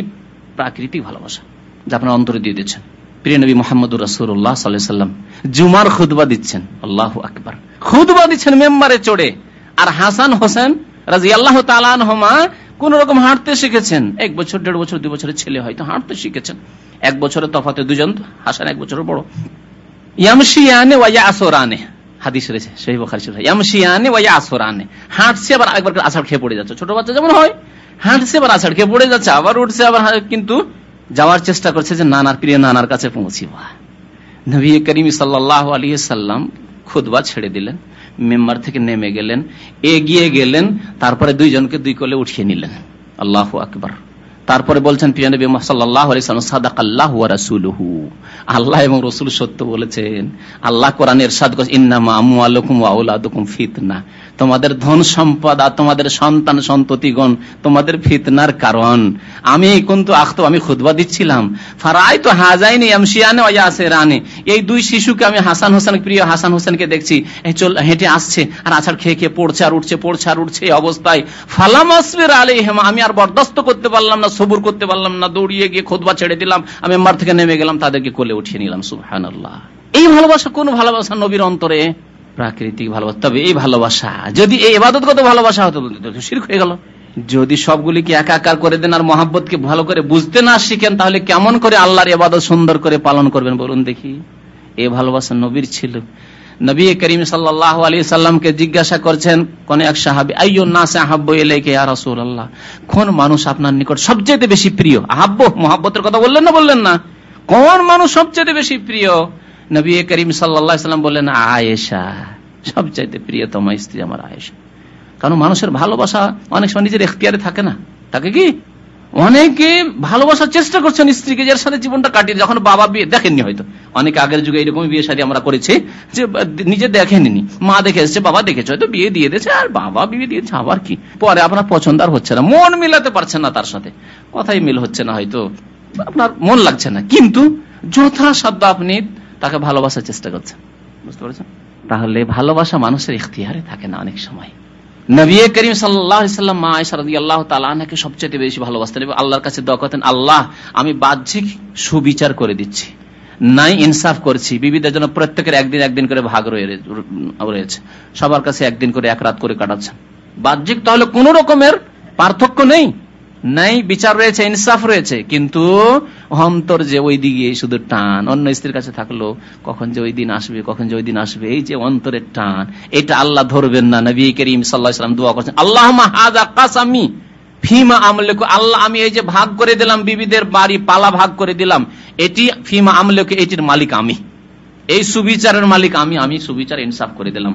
প্রাকৃতিক ভালোবাসা, যা আপনার অন্তরে দিয়ে দিচ্ছেন। প্রিয় নবী মোহাম্মদ রসুল্লাহ সাল্লাম জুমার খুদবা দিচ্ছেন। আল্লাহ আকবর। খুদবা দিচ্ছেন মেম্বারে চড়ে। আর হাসান হোসেন রাজি আল্লাহ তালানহমা কোন রকম হাঁটতে শিখেছেন। এক বছর, দেড় বছর, দুই বছরের ছেলে হয়তো হাঁটতে শিখেছেন। এক বছরের তফাতে দুজন, হাসান এক বছরের বড়। ইয়ামশিয়ানে ওয়া আসরানে হাদিস রয়েছে সেই বখারি শরীফ ইয়ামশিয়ানে ওয়া হাঁটছে আবার একবার আছাড় খেয়ে পড়ে যাচ্ছে। ছোট বাচ্চা যেমন হয়, হাঁটছে আবার আছাড় খেয়ে পড়ে যাচ্ছে, আবার উঠছে আবার কিন্তু যাওয়ার চেষ্টা করছে যে নানার প্রিয় নানার কাছে পৌঁছিবা নবী করিম সাল্লাহ আলী সাল্লাম খুদবা ছেড়ে দিলেন, মেম্বার থেকে নেমে গেলেন, এগিয়ে গেলেন, তারপরে দুইজনকে দুই কোলে উঠিয়ে নিলেন। আল্লাহ আকবর। তারপরে বলছেন পিয়ানবী সাল্লাহ সাদাক আল্লাহ এবং রসুল সত্য বলেছেন, আল্লাহ কোরআন এরশাদ ইন্নামা আমু ফিতনা। তোমাদের ধন সম্পদ আর তোমাদের সন্তান সন্ততিগণ তোমাদের ফিতনার কারণ। আমি কিন্তু আখত আমি খুদবা দিচ্ছিলাম। ফারাই তো হাজাইনি আমশিয়ানে রানে এই দুই শিশুকে আমি হাসান হোসেন, প্রিয় হাসান হোসেনকে দেখছি চল হেঁটে আসছে আর আছাড় খেয়ে খেয়ে পড়ছে আর উঠছে, পড়ছে আর উঠছে এই অবস্থায়। ফালাম আসবের আলী হেমা আমি আর বরদাস্ত করতে পারলাম না সবুর করতে পারলাম না, দৌড়িয়ে গিয়ে খুদবা ছেড়ে দিলাম, আমি মার থেকে নেমে গেলাম, তাদেরকে কোলে উঠিয়ে নিলাম সুহান এই ভালোবাসা কোন ভালোবাসা নবীর অন্তরে? প্রাকৃতিক ভালোবাসা। তবে এই ভালোবাসা, যদি এই এবাদতগত ভালোবাসা হতো শির্ক হয়ে গেল। যদি সবগুলিকে একাকার করে দেন আর মহাব্বতকে ভালো করে বুঝতে না শিখেন, তাহলে কেমন করে আল্লাহর এবাদত সুন্দর করে পালন করবেন বলুন দেখি। এ ভালোবাসা নবীর ছিল। নবী করিম সাল্লাহ আলী সাল্লামকে জিজ্ঞাসা করছেন, কোন এক সাহাবি আইয়ো না এলাইকে আর আল্লাহ কোন মানুষ আপনার নিকট সবচেয়ে বেশি প্রিয়? আহাব্য মহাব্বতের কথা বললেন না বললেন না? কোন মানুষ সবচেয়ে বেশি প্রিয়? নবী করিম সাল্লাম বললেন, আয়েশা, সবচাইতে প্রিয়তমা স্ত্রী আমার আয়েশা। কারণ মানুষের ভালোবাসা অনেক সময় নিজের এখতিয়ারে থাকে না। থাকে কি? অনেকে ভালোবাসার চেষ্টা করছেন স্ত্রীকে যার সাথে জীবনটা কাটিয়ে যখন বাবা বিয়ে দেখেননি হয়তো। অনেকে আগের যুগে এরকম বিয়ে শাদী আমরা করেছি যে নিজে দেখেনি মা দেখে এসছে, বাবা দেখেছে, হয়তো বিয়ে দিয়ে দিয়েছে, আর বাবা বিয়ে দিয়েছে, আবার কি? পরে আপনার পছন্দ আর হচ্ছে না। মন মিলাতে পারছেন না তার সাথে। কথাই মিল হচ্ছে না হয়তো। আপনার মন লাগছে না। কিন্তু যথাসাধ্য আপনি তাকে ভালোবাসার চেষ্টা করছেন। বুঝতে পারছেন? তাহলে ভালোবাসা মানুষের ইখতিয়ারে থাকে না অনেক সময়। নবী করিম সাল্লাম মা আল্লাহ তালাকে সবচেয়ে বেশি ভালোবাসতেন এবং আল্লাহর কাছে দোয়া করতেন, আল্লাহ, আমি বাহ্যিক সুবিচার করে দিচ্ছি, নাই ইনসাফ করছি বিবিদের জন্য প্রত্যেকের একদিন একদিন করে ভাগ রয়েছে, সবার কাছে একদিন করে এক রাত করে কাটাচ্ছেন। বাহ্যিক তাহলে কোন রকমের পার্থক্য নেই। নাই, বিচার রয়েছে, ইনসাফ রয়েছে, কিন্তু অন্তর যে ওই দিকে শুধু টান, অন্য স্ত্রীর কাছে থাকল, কখন যে ওই দিন আসবে, কখন যে ওই দিন আসবে, এই যে অন্তরের টান, এটা আল্লাহ ধরবেন না। নবী করিম সাল্লাহাম দোয়া করছেন আল্লাহ কাসামি ফিমা আমলেকু আল্লাহ, আমি এই যে ভাগ করে দিলাম, বিবিদের বাড়ি পালা ভাগ করে দিলাম, এটি ফিমা আমলেকু, এটির মালিক আমি। এই সুবিচারের মালিক আমি আমি সুবিচার, ইনসাফ করে দিলাম।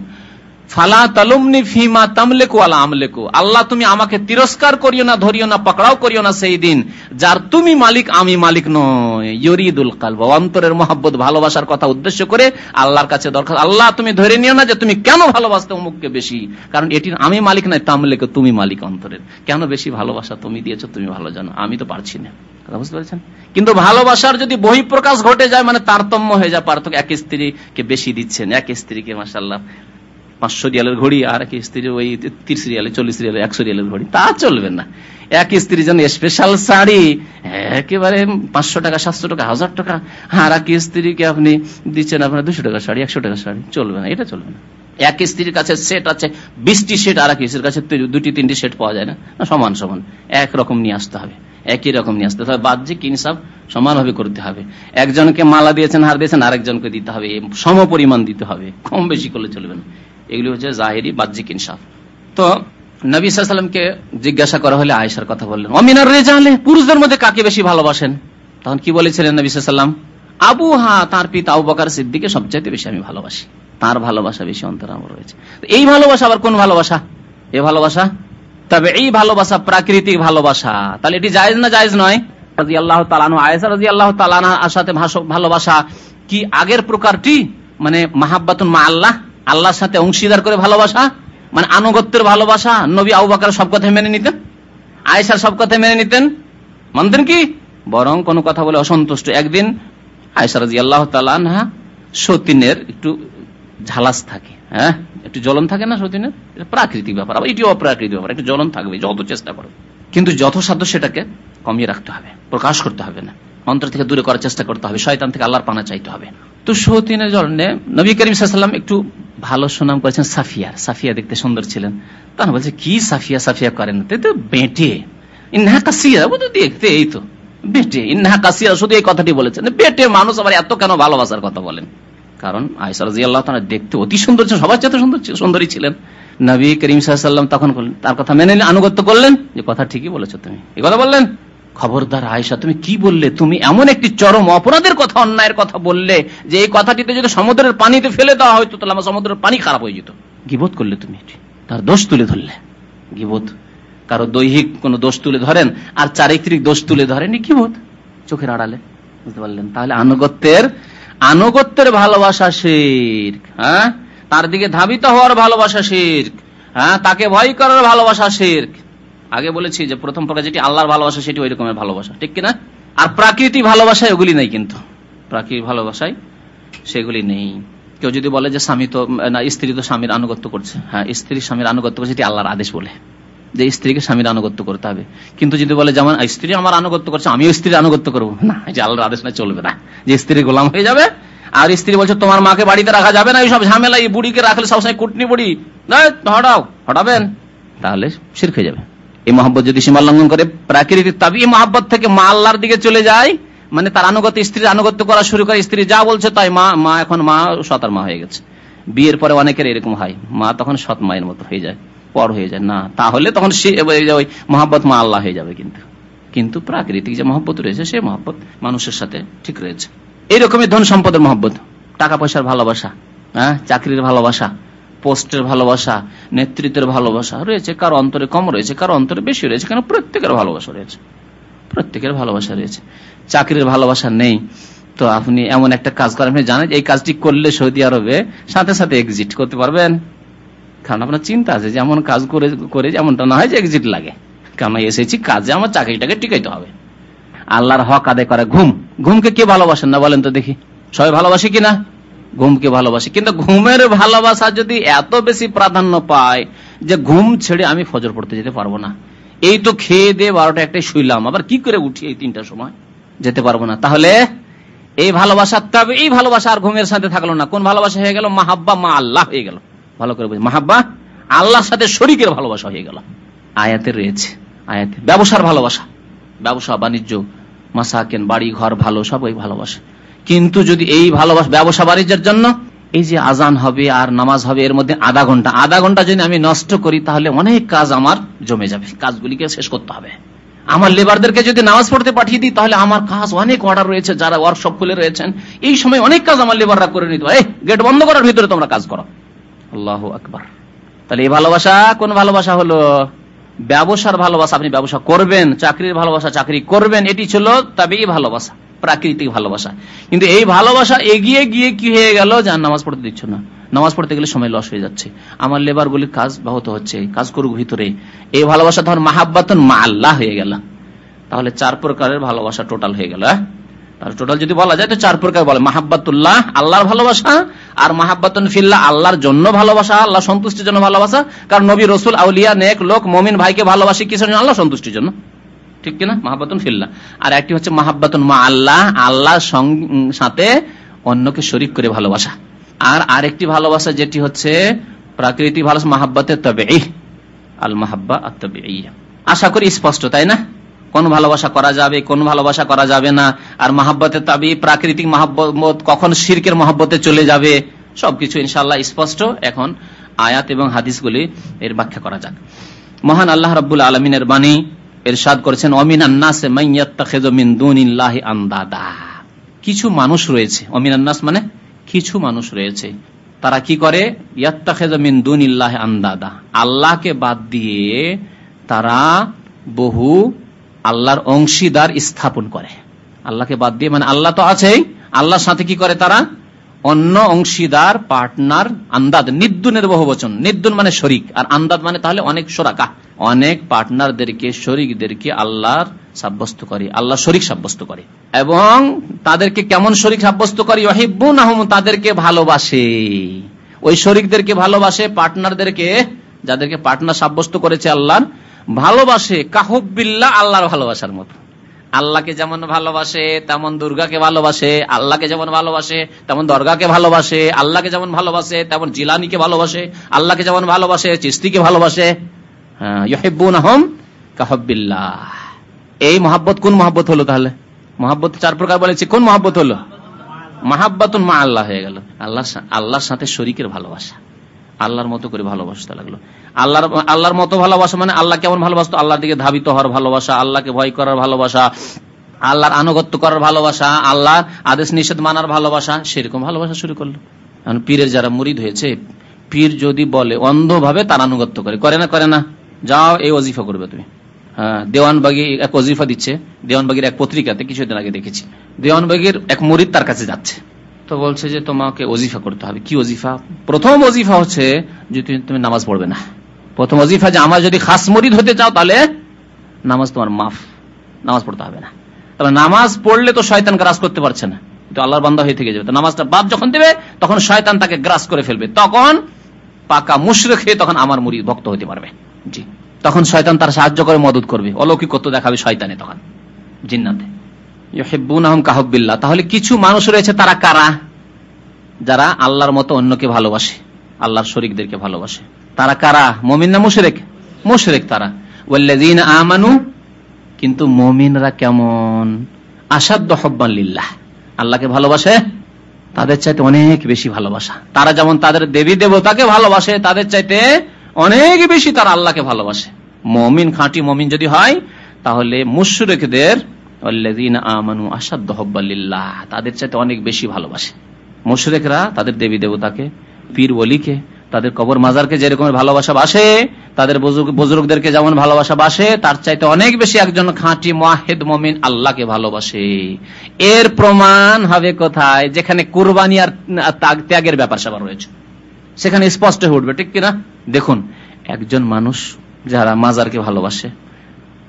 ফালা তালুমনি ফিমা তামলেকু আলা আমলেকু। আল্লাহ, তুমি আমাকে তিরস্কার করিও না, ধরিও না, পকড়াও করিও না সেই দিন, যার তুমি মালিক, আমি মালিক নয় ইয়রিদুল কালব, অন্তরের মহাব্বত, ভালোবাসার কথা উদ্দেশ্য করে আল্লাহর কাছে দরকার আল্লাহ, তুমি ধরে নিও না যে তুমি কেন ভালোবাসতে অমুককে বেশি? কারণ আমি মালিক তামলেকু তুমি মালিক অন্তরের। কেন বেশি ভালোবাসা তুমি দিয়েছ, তুমি ভালো জানো, আমি তো পারছি না। বুঝতে পারছেন? কিন্তু ভালোবাসার যদি বহিঃপ্রকাশ ঘটে যায় মানে তারতম্য হয়ে যায়, পার্থক্য। এক স্ত্রীকে বেশি দিচ্ছেন, এক স্ত্রীকে মাসাল্লাহ পাঁচশো রিয়ালের ঘড়ি আর এক স্ত্রী, ওই তিরিশ রিয়ালে চল্লিশ রিয়ালে একশো রিয়ালের ঘড়ি। তা চলবে না। এক স্ত্রী যেন স্পেশাল শাড়ি, একেবারে পাঁচশো টাকা, সাতশো টাকা, হাজার টাকা, আর এক স্ত্রীকে আপনি দিচ্ছেন আপনার দুশো টাকা শাড়ি, একশো টাকা শাড়ি। চলবে না, এটা চলবে না। এক স্ত্রীর কাছে সেট আছে বিশটি সেট আর এক স্ত্রীর কাছে দুটি, তিনটি সেট পাওয়া যায় না। সমান সমান। এক রকম নিয়ে আসতে হবে। একই রকম নিয়ে আসতে হবে। বাহ্যিক ইনসাফ সমানভাবে করতে হবে। একজনকে মালা দিয়েছেন, হার দিয়েছেন, আরেকজনকে দিতে হবে। সম পরিমাণ দিতে হবে। কম বেশি করলে চলবে না। এগুলি হচ্ছে জাহেরি বাহ্যিক ইনসাফ। তো নবী সাল্লামকে জিজ্ঞাসা করা হলে আয়েশার কথা বললেন, অমিনার রেজালে, পুরুষদের মধ্যে কাকে বেশি ভালোবাসেন? তখন কি বলেছিলেন নবী সাল্লাম আবু হা, তার পিতা আবু বকার সিদ্দিকে সবচাইতে বেশি আমি ভালোবাসি। তার ভালোবাসা বেশি অন্তর আমার রয়েছে। এই ভালোবাসা আবার কোন ভালোবাসা? এ ভালোবাসা? তবে এই ভালোবাসা প্রাকৃতিক ভালোবাসা। তাহলে এটি জায়েজ না জায়েজ নয়? রাজি আল্লাহ তালানো আয়েসা রাজি আল্লাহ তালানার সাথে ভালোবাসা কি আগের প্রকারটি? মানে মাহাব্বাতুন মা আল্লাহ আল্লাহর সাথে অংশীদার করে ভালোবাসা? মানে আনুগত্যের ভালোবাসা? নবী বাকার সব কথা মেনে নিতেন? আয়েশার সব কথা মেনে নিতেন? মানতেন কি? বরং কোন কথা বলে অসন্তুষ্ট। একদিন আয়েশা রাজি আল্লাহ তালানহা সতীনের একটু ঝালাস থাকে হ্যাঁ? একটু জ্বলন থাকে না সতীনের? প্রাকৃতিক ব্যাপার, আবার এটি অপ্রাকৃতিক ব্যাপার। একটু জ্বলন থাকবে, যত চেষ্টা করো। কিন্তু যথাসাধ্য সেটাকে কমিয়ে রাখতে হবে, প্রকাশ করতে হবে না। অন্তর থেকে দূরে করার চেষ্টা করতে হবে। শয়তান থেকে আল্লাহর পানা চাইতে হবে। তো সতীনের জন্য নবী করিম সাল্লাম একটু ভালো সুনাম করেছেন সাফিয়ার সাফিয়া দেখতে সুন্দর ছিলেন। তখন বলছে, কি সাফিয়া সাফিয়া করেন? তো বেঁটে। কাসিয়া দেখতে এই তো। কাসিয়া, শুধু এই কথাটি বলেছেন। মানুষ আবার এত কেন ভালোবাসার কথা বলেন? কারণ দেখতে অতি সুন্দর ছিলেন, সবার চেয়ে সুন্দর সুন্দরী ছিলেন। নবী করিম সাল্লাম তখন তার কথা মেনে আনুগত্য করলেন। যে কথা ঠিকই বলেছ তুমি। এই কথা বললেন? খবরদার আয়সা তুমি কি বললে? তুমি এমন একটি চরম অপরাধের কথা, অন্যায়ের কথা বললে যে এই কথাটিতে যদি সমুদ্রের পানিতে ফেলে দেওয়া হয়তো তাহলে আমার সমুদ্রের পানি খারাপ হয়ে যেত। গিবোধ করলে তুমি তার দোষ তুলে ধরলে। গিবোধ কারও দৈহিক কোন দোষ তুলে ধরেন, আর চারিত্রিক দোষ তুলে ধরেন গিবোধ চোখের আড়ালে। বুঝতে পারলেন? তাহলে আনুগত্যের আনুগত্যের ভালোবাসা শির হ্যাঁ? তার দিকে ধাবিত হওয়ার ভালোবাসা শির হ্যাঁ? তাকে ভয় করার ভালোবাসা শির আগে বলেছি যে প্রথম প্রকার যেটি আল্লাহর ভালোবাসা, সেটি ওই রকমের ভালোবাসা, ঠিক কিনা? আর প্রাকৃতিক ভালোবাসায় ওগুলি নেই কিন্তু। প্রাকৃতিক ভালোবাসায় সেগুলি নেই। কেউ যদি বলে যে স্বামী তো, না, স্ত্রী তো স্বামীর আনুগত্য করছে। হ্যাঁ স্ত্রী স্বামীর আনুগত্য করছে এটি আল্লাহর আদেশ বলে। যে স্ত্রীকে স্বামীর আনুগত্য করতে হবে। কিন্তু যদি বলে, যেমন স্ত্রী আমার আনুগত্য করছে, আমিও স্ত্রীর আনুগত্য করব। না যে আল্লাহর আদেশ না চলবে না। যে স্ত্রী গোলাম হয়ে যাবে, আর স্ত্রী বলছে, তোমার মাকে বাড়িতে রাখা যাবে না, এইসব ঝামেলা, এই বুড়িকে রাখলে সবসময় কুটনি বুড়ি। হটাও হটাবেন, তাহলে শির খেয়ে যাবে। এই মহব্বত যদি সীমা লঙ্ঘন করে, প্রাকৃতিক তাবি মহব্বত থেকে মা আল্লাহর দিকে চলে যায়। মানে তার আনুগত্য, স্ত্রীর আনুগত্য করা শুরু করে, স্ত্রী যা বলছে তাই মা মা এখন মা সতার মা হয়ে গেছে। বিয়ের পরে অনেকের এরকম হয়, মা তখন সৎ মায়ের মতো হয়ে যায়, পর হয়ে যায়। না, তাহলে তখন ওই মহাব্বত মা আল্লাহ হয়ে যাবে কিন্তু। কিন্তু প্রাকৃতিক যে মহব্বত রয়েছে সে মহব্বত মানুষের সাথে ঠিক রয়েছে। এইরকমই ধন সম্পদের মহব্বত, টাকা পয়সার ভালোবাসা হ্যাঁ চাকরির ভালোবাসা পোস্টের ভালোবাসা, নেতৃত্বের ভালোবাসা রয়েছে, কারও অন্তরে কম রয়েছে, কারও অন্তরে বেশি রয়েছে, কেন প্রত্যেকের ভালোবাসা রয়েছে? প্রত্যেকের ভালোবাসা রয়েছে। চাকরির ভালোবাসা নেই। তো আপনি এমন একটা কাজ করেন, আপনি জানেন এই কাজটি করলে সৌদি আরবে সাথে সাথে এক্সিট করতে পারবেন। কারণ আপনার চিন্তা আছে যে এমন কাজ করে করে এমনটা না হয় যে এক্সিট লাগে। কেন এসেছি কাজে, আমার চাকরিটাকে টিকাইতে হবে। আল্লাহর হক আদায় করে ঘুম। ঘুমকে কে ভালোবাসেন না বলেন তো দেখি। সবাই ভালোবাসে কিনা? ঘুমকে ভালোবাসে। কিন্তু ঘুমের ভালোবাসা যদি এত বেশি প্রাধান্য পায় যে ঘুম ছেড়ে আমি ফজর পড়তে যেতে পারব না। এই তো খেয়ে দিয়ে বারোটা একটাই শুইলাম। আবার কি করে উঠি এই তিনটার সময়? যেতে পারব না। তাহলে এই ভালোবাসা তবে এই ভালোবাসা আর ঘুমের সাথে থাকল না। কোন ভালোবাসা হয়ে গেল? মাহাব্বা, মা আল্লাহ হয়ে গেল। ভালো করে বুঝি। মাহাব্বা, আল্লাহর সাথে শরিকের ভালোবাসা হয়ে গেল। আয়াতে রয়েছে। আয়াতে। ব্যবসার ভালোবাসা। ব্যবসা, বাণিজ্য, মাসাকেন বাড়ি ঘর ভালো সব ওই ভালোবাসা। কিন্তু যদি এই ভালোবাসা ব্যবসা বাণিজ্যের জন্য, এই যে আজান হবে আর নামাজ হবে, এর মধ্যে আধা ঘণ্টা আধা ঘণ্টা যদি আমি নষ্ট করি, তাহলে অনেক কাজ আমার জমে যাবে, কাজগুলিকে শেষ করতে হবে। আমার লেবারদেরকে যদি নামাজ পড়তে পাঠিয়ে দিই, তাহলে আমার কাজ অনেক অর্ডার রয়েছে, যারা ওয়ার্কশপ খুলে রয়েছেন, এই সময় অনেক কাজ আমার লেবাররা করে নিতে পারে। গেট বন্ধ করার ভিতরে তোমরা কাজ করো। আল্লাহ আকবর। তাহলে এই ভালোবাসা, কোন ভালোবাসা হলো? ব্যবসার ভালোবাসা, আপনি ব্যবসা করবেন, চাকরির ভালোবাসা, চাকরি করবেন, এটি ছিল তবেই ভালোবাসা। প্রাকৃতিক ভালোবাসা। কিন্তু এই ভালোবাসা এগিয়ে গিয়ে কি হয়ে গেল? যা নামাজ পড়তে দিচ্ছ না। নামাজ পড়তে গেলে সময় লস হয়ে যাচ্ছে। আমার লেবার গুলির কাজ ব্যাহত হচ্ছে। কাজ করুক ভিতরে। এই ভালোবাসা ধর মাহাব্বাতন মা আল্লাহ হয়ে গেল। তাহলে চার প্রকারের ভালোবাসা টোটাল হয়ে গেল হ্যাঁ? টোটাল যদি বলা যায় তো চার প্রকার বলে। মাহাব্বাতুল্লাহ, আল্লাহর ভালোবাসা, আর মাহাব্বাতুন ফিল্লাহ, আল্লাহর জন্য ভালোবাসা, আল্লাহ সন্তুষ্টির জন্য ভালোবাসা। কারণ নবী রসুল, আউলিয়া, নেক, লোক, মমিন, ভাইকে ভালোবাসি, কিসের জন্য? আল্লাহ সন্তুষ্টির জন্য। ঠিক কিনা? মাহাব্বাতুন ফিল্লাহ আর একটি হচ্ছে মাহাব্বাতুন মা আল্লাহ। আল্লাহর সাথে অন্যকে শরিক করে ভালোবাসা। আর আরেকটি ভালোবাসা যেটি হচ্ছে প্রাকৃতিক ভালোবাসা মাহাব্বাতে তবে আল মাহাব্বা তবে আশা করি স্পষ্ট, তাই না? কোন ভালোবাসা করা যাবে, কোন ভালোবাসা করা যাবে না। আর মাহাব্বতের তাবি প্রাকৃতিক মহাব্বত কখন শিরকের মহাব্বতে চলে যাবে? সবকিছু ইনশাল্লাহ স্পষ্ট। এখন আয়াত এবং হাদিসগুলি এর ব্যাখ্যা করা যাক। মহান আল্লাহ রব্বুল আলমিনের বাণী এরশাদ করেছেন অমিন আন্দাদা। কিছু মানুষ রয়েছে অমিন আন্নাস মানে কিছু মানুষ রয়েছে। তারা কি করে? ইয়াত্তাখেজমিন দুন ইল্লাহ আন্দাদা। আল্লাহকে বাদ দিয়ে তারা বহু আল্লাহর অংশীদার স্থাপন করে। আল্লাহকে বাদ দিয়ে মানে আল্লাহ তো আছেই। আল্লাহর সাথে কি করে তারা? অন্য অংশীদার, পার্টনার, আন্দাদ, নিদ্দুনের বহু বচন নিদ্দুন মানে শরিক, আর আন্দাদ মানে তাহলে অনেক সোরাকা অনেক পার্টনারদেরকে, শরিকদেরকে আল্লাহর সাব্যস্ত করে, আল্লাহ শরিক সাব্যস্ত করে। এবং তাদেরকে কেমন শরিক সাব্যস্ত করে? ওয়াহিবুন আহম তাদেরকে ভালোবাসে। ওই শরিকদেরকে ভালোবাসে, পার্টনারদেরকে, যাদেরকে পার্টনার সাব্যস্ত করেছে আল্লাহর ভালোবাসে। কাহবিল্লা আল্লাহর ভালোবাসার মতো। আল্লাহকে যেমন ভালোবাসে, তেমন দুর্গাকে ভালোবাসে, আল্লাহকে যেমন ভালোবাসে, তেমন দর্গাকে ভালোবাসে, আল্লাহকে যেমন ভালোবাসে, তেমন জিলানিকে ভালোবাসে, আল্লাহকে যেমন ভালোবাসে চিস্তিকে ভালোবাসে। হ্যাঁ কাহবিল্লাহ এই মহাব্বত কোন মহাব্বত হলো তাহলে? মহাব্বত চার প্রকার বলেছি। কোন মহাব্বত হলো? মাহাব্বাতুন মা আল্লাহ হয়ে গেল। আল্লাহ আল্লাহর সাথে শরিকের ভালোবাসা। আল্লাহর মতো করে ভালোবাসতে লাগল। আল্লাহর আল্লাহর মতো ভালোবাসা মানে আল্লাহ কেমন ভালোবাসতো? আল্লাহর দিকে ধাবিত হওয়ার ভালোবাসা, আল্লাহকে ভয় করার ভালোবাসা, আল্লাহর আনুগত্য করার ভালোবাসা আল্লাহর আদেশ নিষেধ মানার ভালোবাসা, সেরকম ভালোবাসা শুরু করল। কারণ পীরের যারা মুরিদ হয়েছে, পীর যদি বলে অন্ধভাবে তার আনুগত্য করে। করে না করে না। যাও, এই অজিফা করবে তুমি। হ্যাঁ দেওয়ানবাগি এক অজিফা দিচ্ছে। দেওয়ানবাগির এক পত্রিকাতে কিছুদিন আগে দেখেছি। দেওয়ানবাগির এক মুরিদ তার কাছে যাচ্ছে। তো বলছে যে, তোমাকে করতে হবে। কি প্রথম হচ্ছে যে, তুমি নামাজ পড়বে না। প্রথম যে, আমার যদি খাস মরিদ হতে চাও, তাহলে নামাজ তোমার মাফ। নামাজ পড়তে হবে না। তবে নামাজ পড়লে তো শয়তান গ্রাস করতে পারছে না। তো আল্লাহর বান্দা হয়ে থেকে যাবে। তো নামাজটা বাদ যখন দেবে, তখন শয়তান তাকে গ্রাস করে ফেলবে। তখন পাকা মুশরে খেয়ে তখন আমার মুড়ি ভক্ত হতে পারবে। জি। তখন শয়তান তার সাহায্য করে মদত করবে। অলৌকিকত্ব দেখাবে শয়তানে তখন, জিন্নাতে। কাহবিল্লা তাহলে কিছু মানুষ রয়েছে, তারা কারা? যারা আল্লাহর মতো অন্যকে ভালোবাসে, আল্লাহর শরিকদেরকে ভালোবাসে। তারা কারা? মমিন না মুশরেক? মুশরেক তারা। ওয়াল্লাযীনা আমানু, কিন্তু মমিনরা কেমন? আসাদ্দ হব্বান লিল্লাহ। আল্লাহকে ভালোবাসে? তাদের চাইতে অনেক বেশি ভালোবাসা। তারা যেমন তাদের দেবী দেবতাকে ভালোবাসে, তাদের চাইতে অনেক বেশি তারা আল্লাহকে ভালোবাসে। মমিন খাঁটি মমিন যদি হয়, তাহলে মুশরেকদের তাদের চাইতে অনেক বেশি ভালোবাসে। মুশরেকরা তাদের দেবী দেবতাকে, পীর বলিকে তাদের কবর মাজারকে যেরকম ভালোবাসা বাসে, তাদের বুজুর্গদেরকে যেমন ভালোবাসা বাসে, তার চাইতে অনেক বেশি একজন খাঁটি মাহেদ মমিন আল্লাহকে ভালোবাসে। এর প্রমাণ হবে কোথায়? যেখানে কুরবানি আর ত্যাগের ব্যাপার স্যাপার রয়েছে। সেখানে স্পষ্ট হয়ে উঠবে, ঠিক কিনা? দেখুন, একজন মানুষ যারা মাজারকে ভালোবাসে,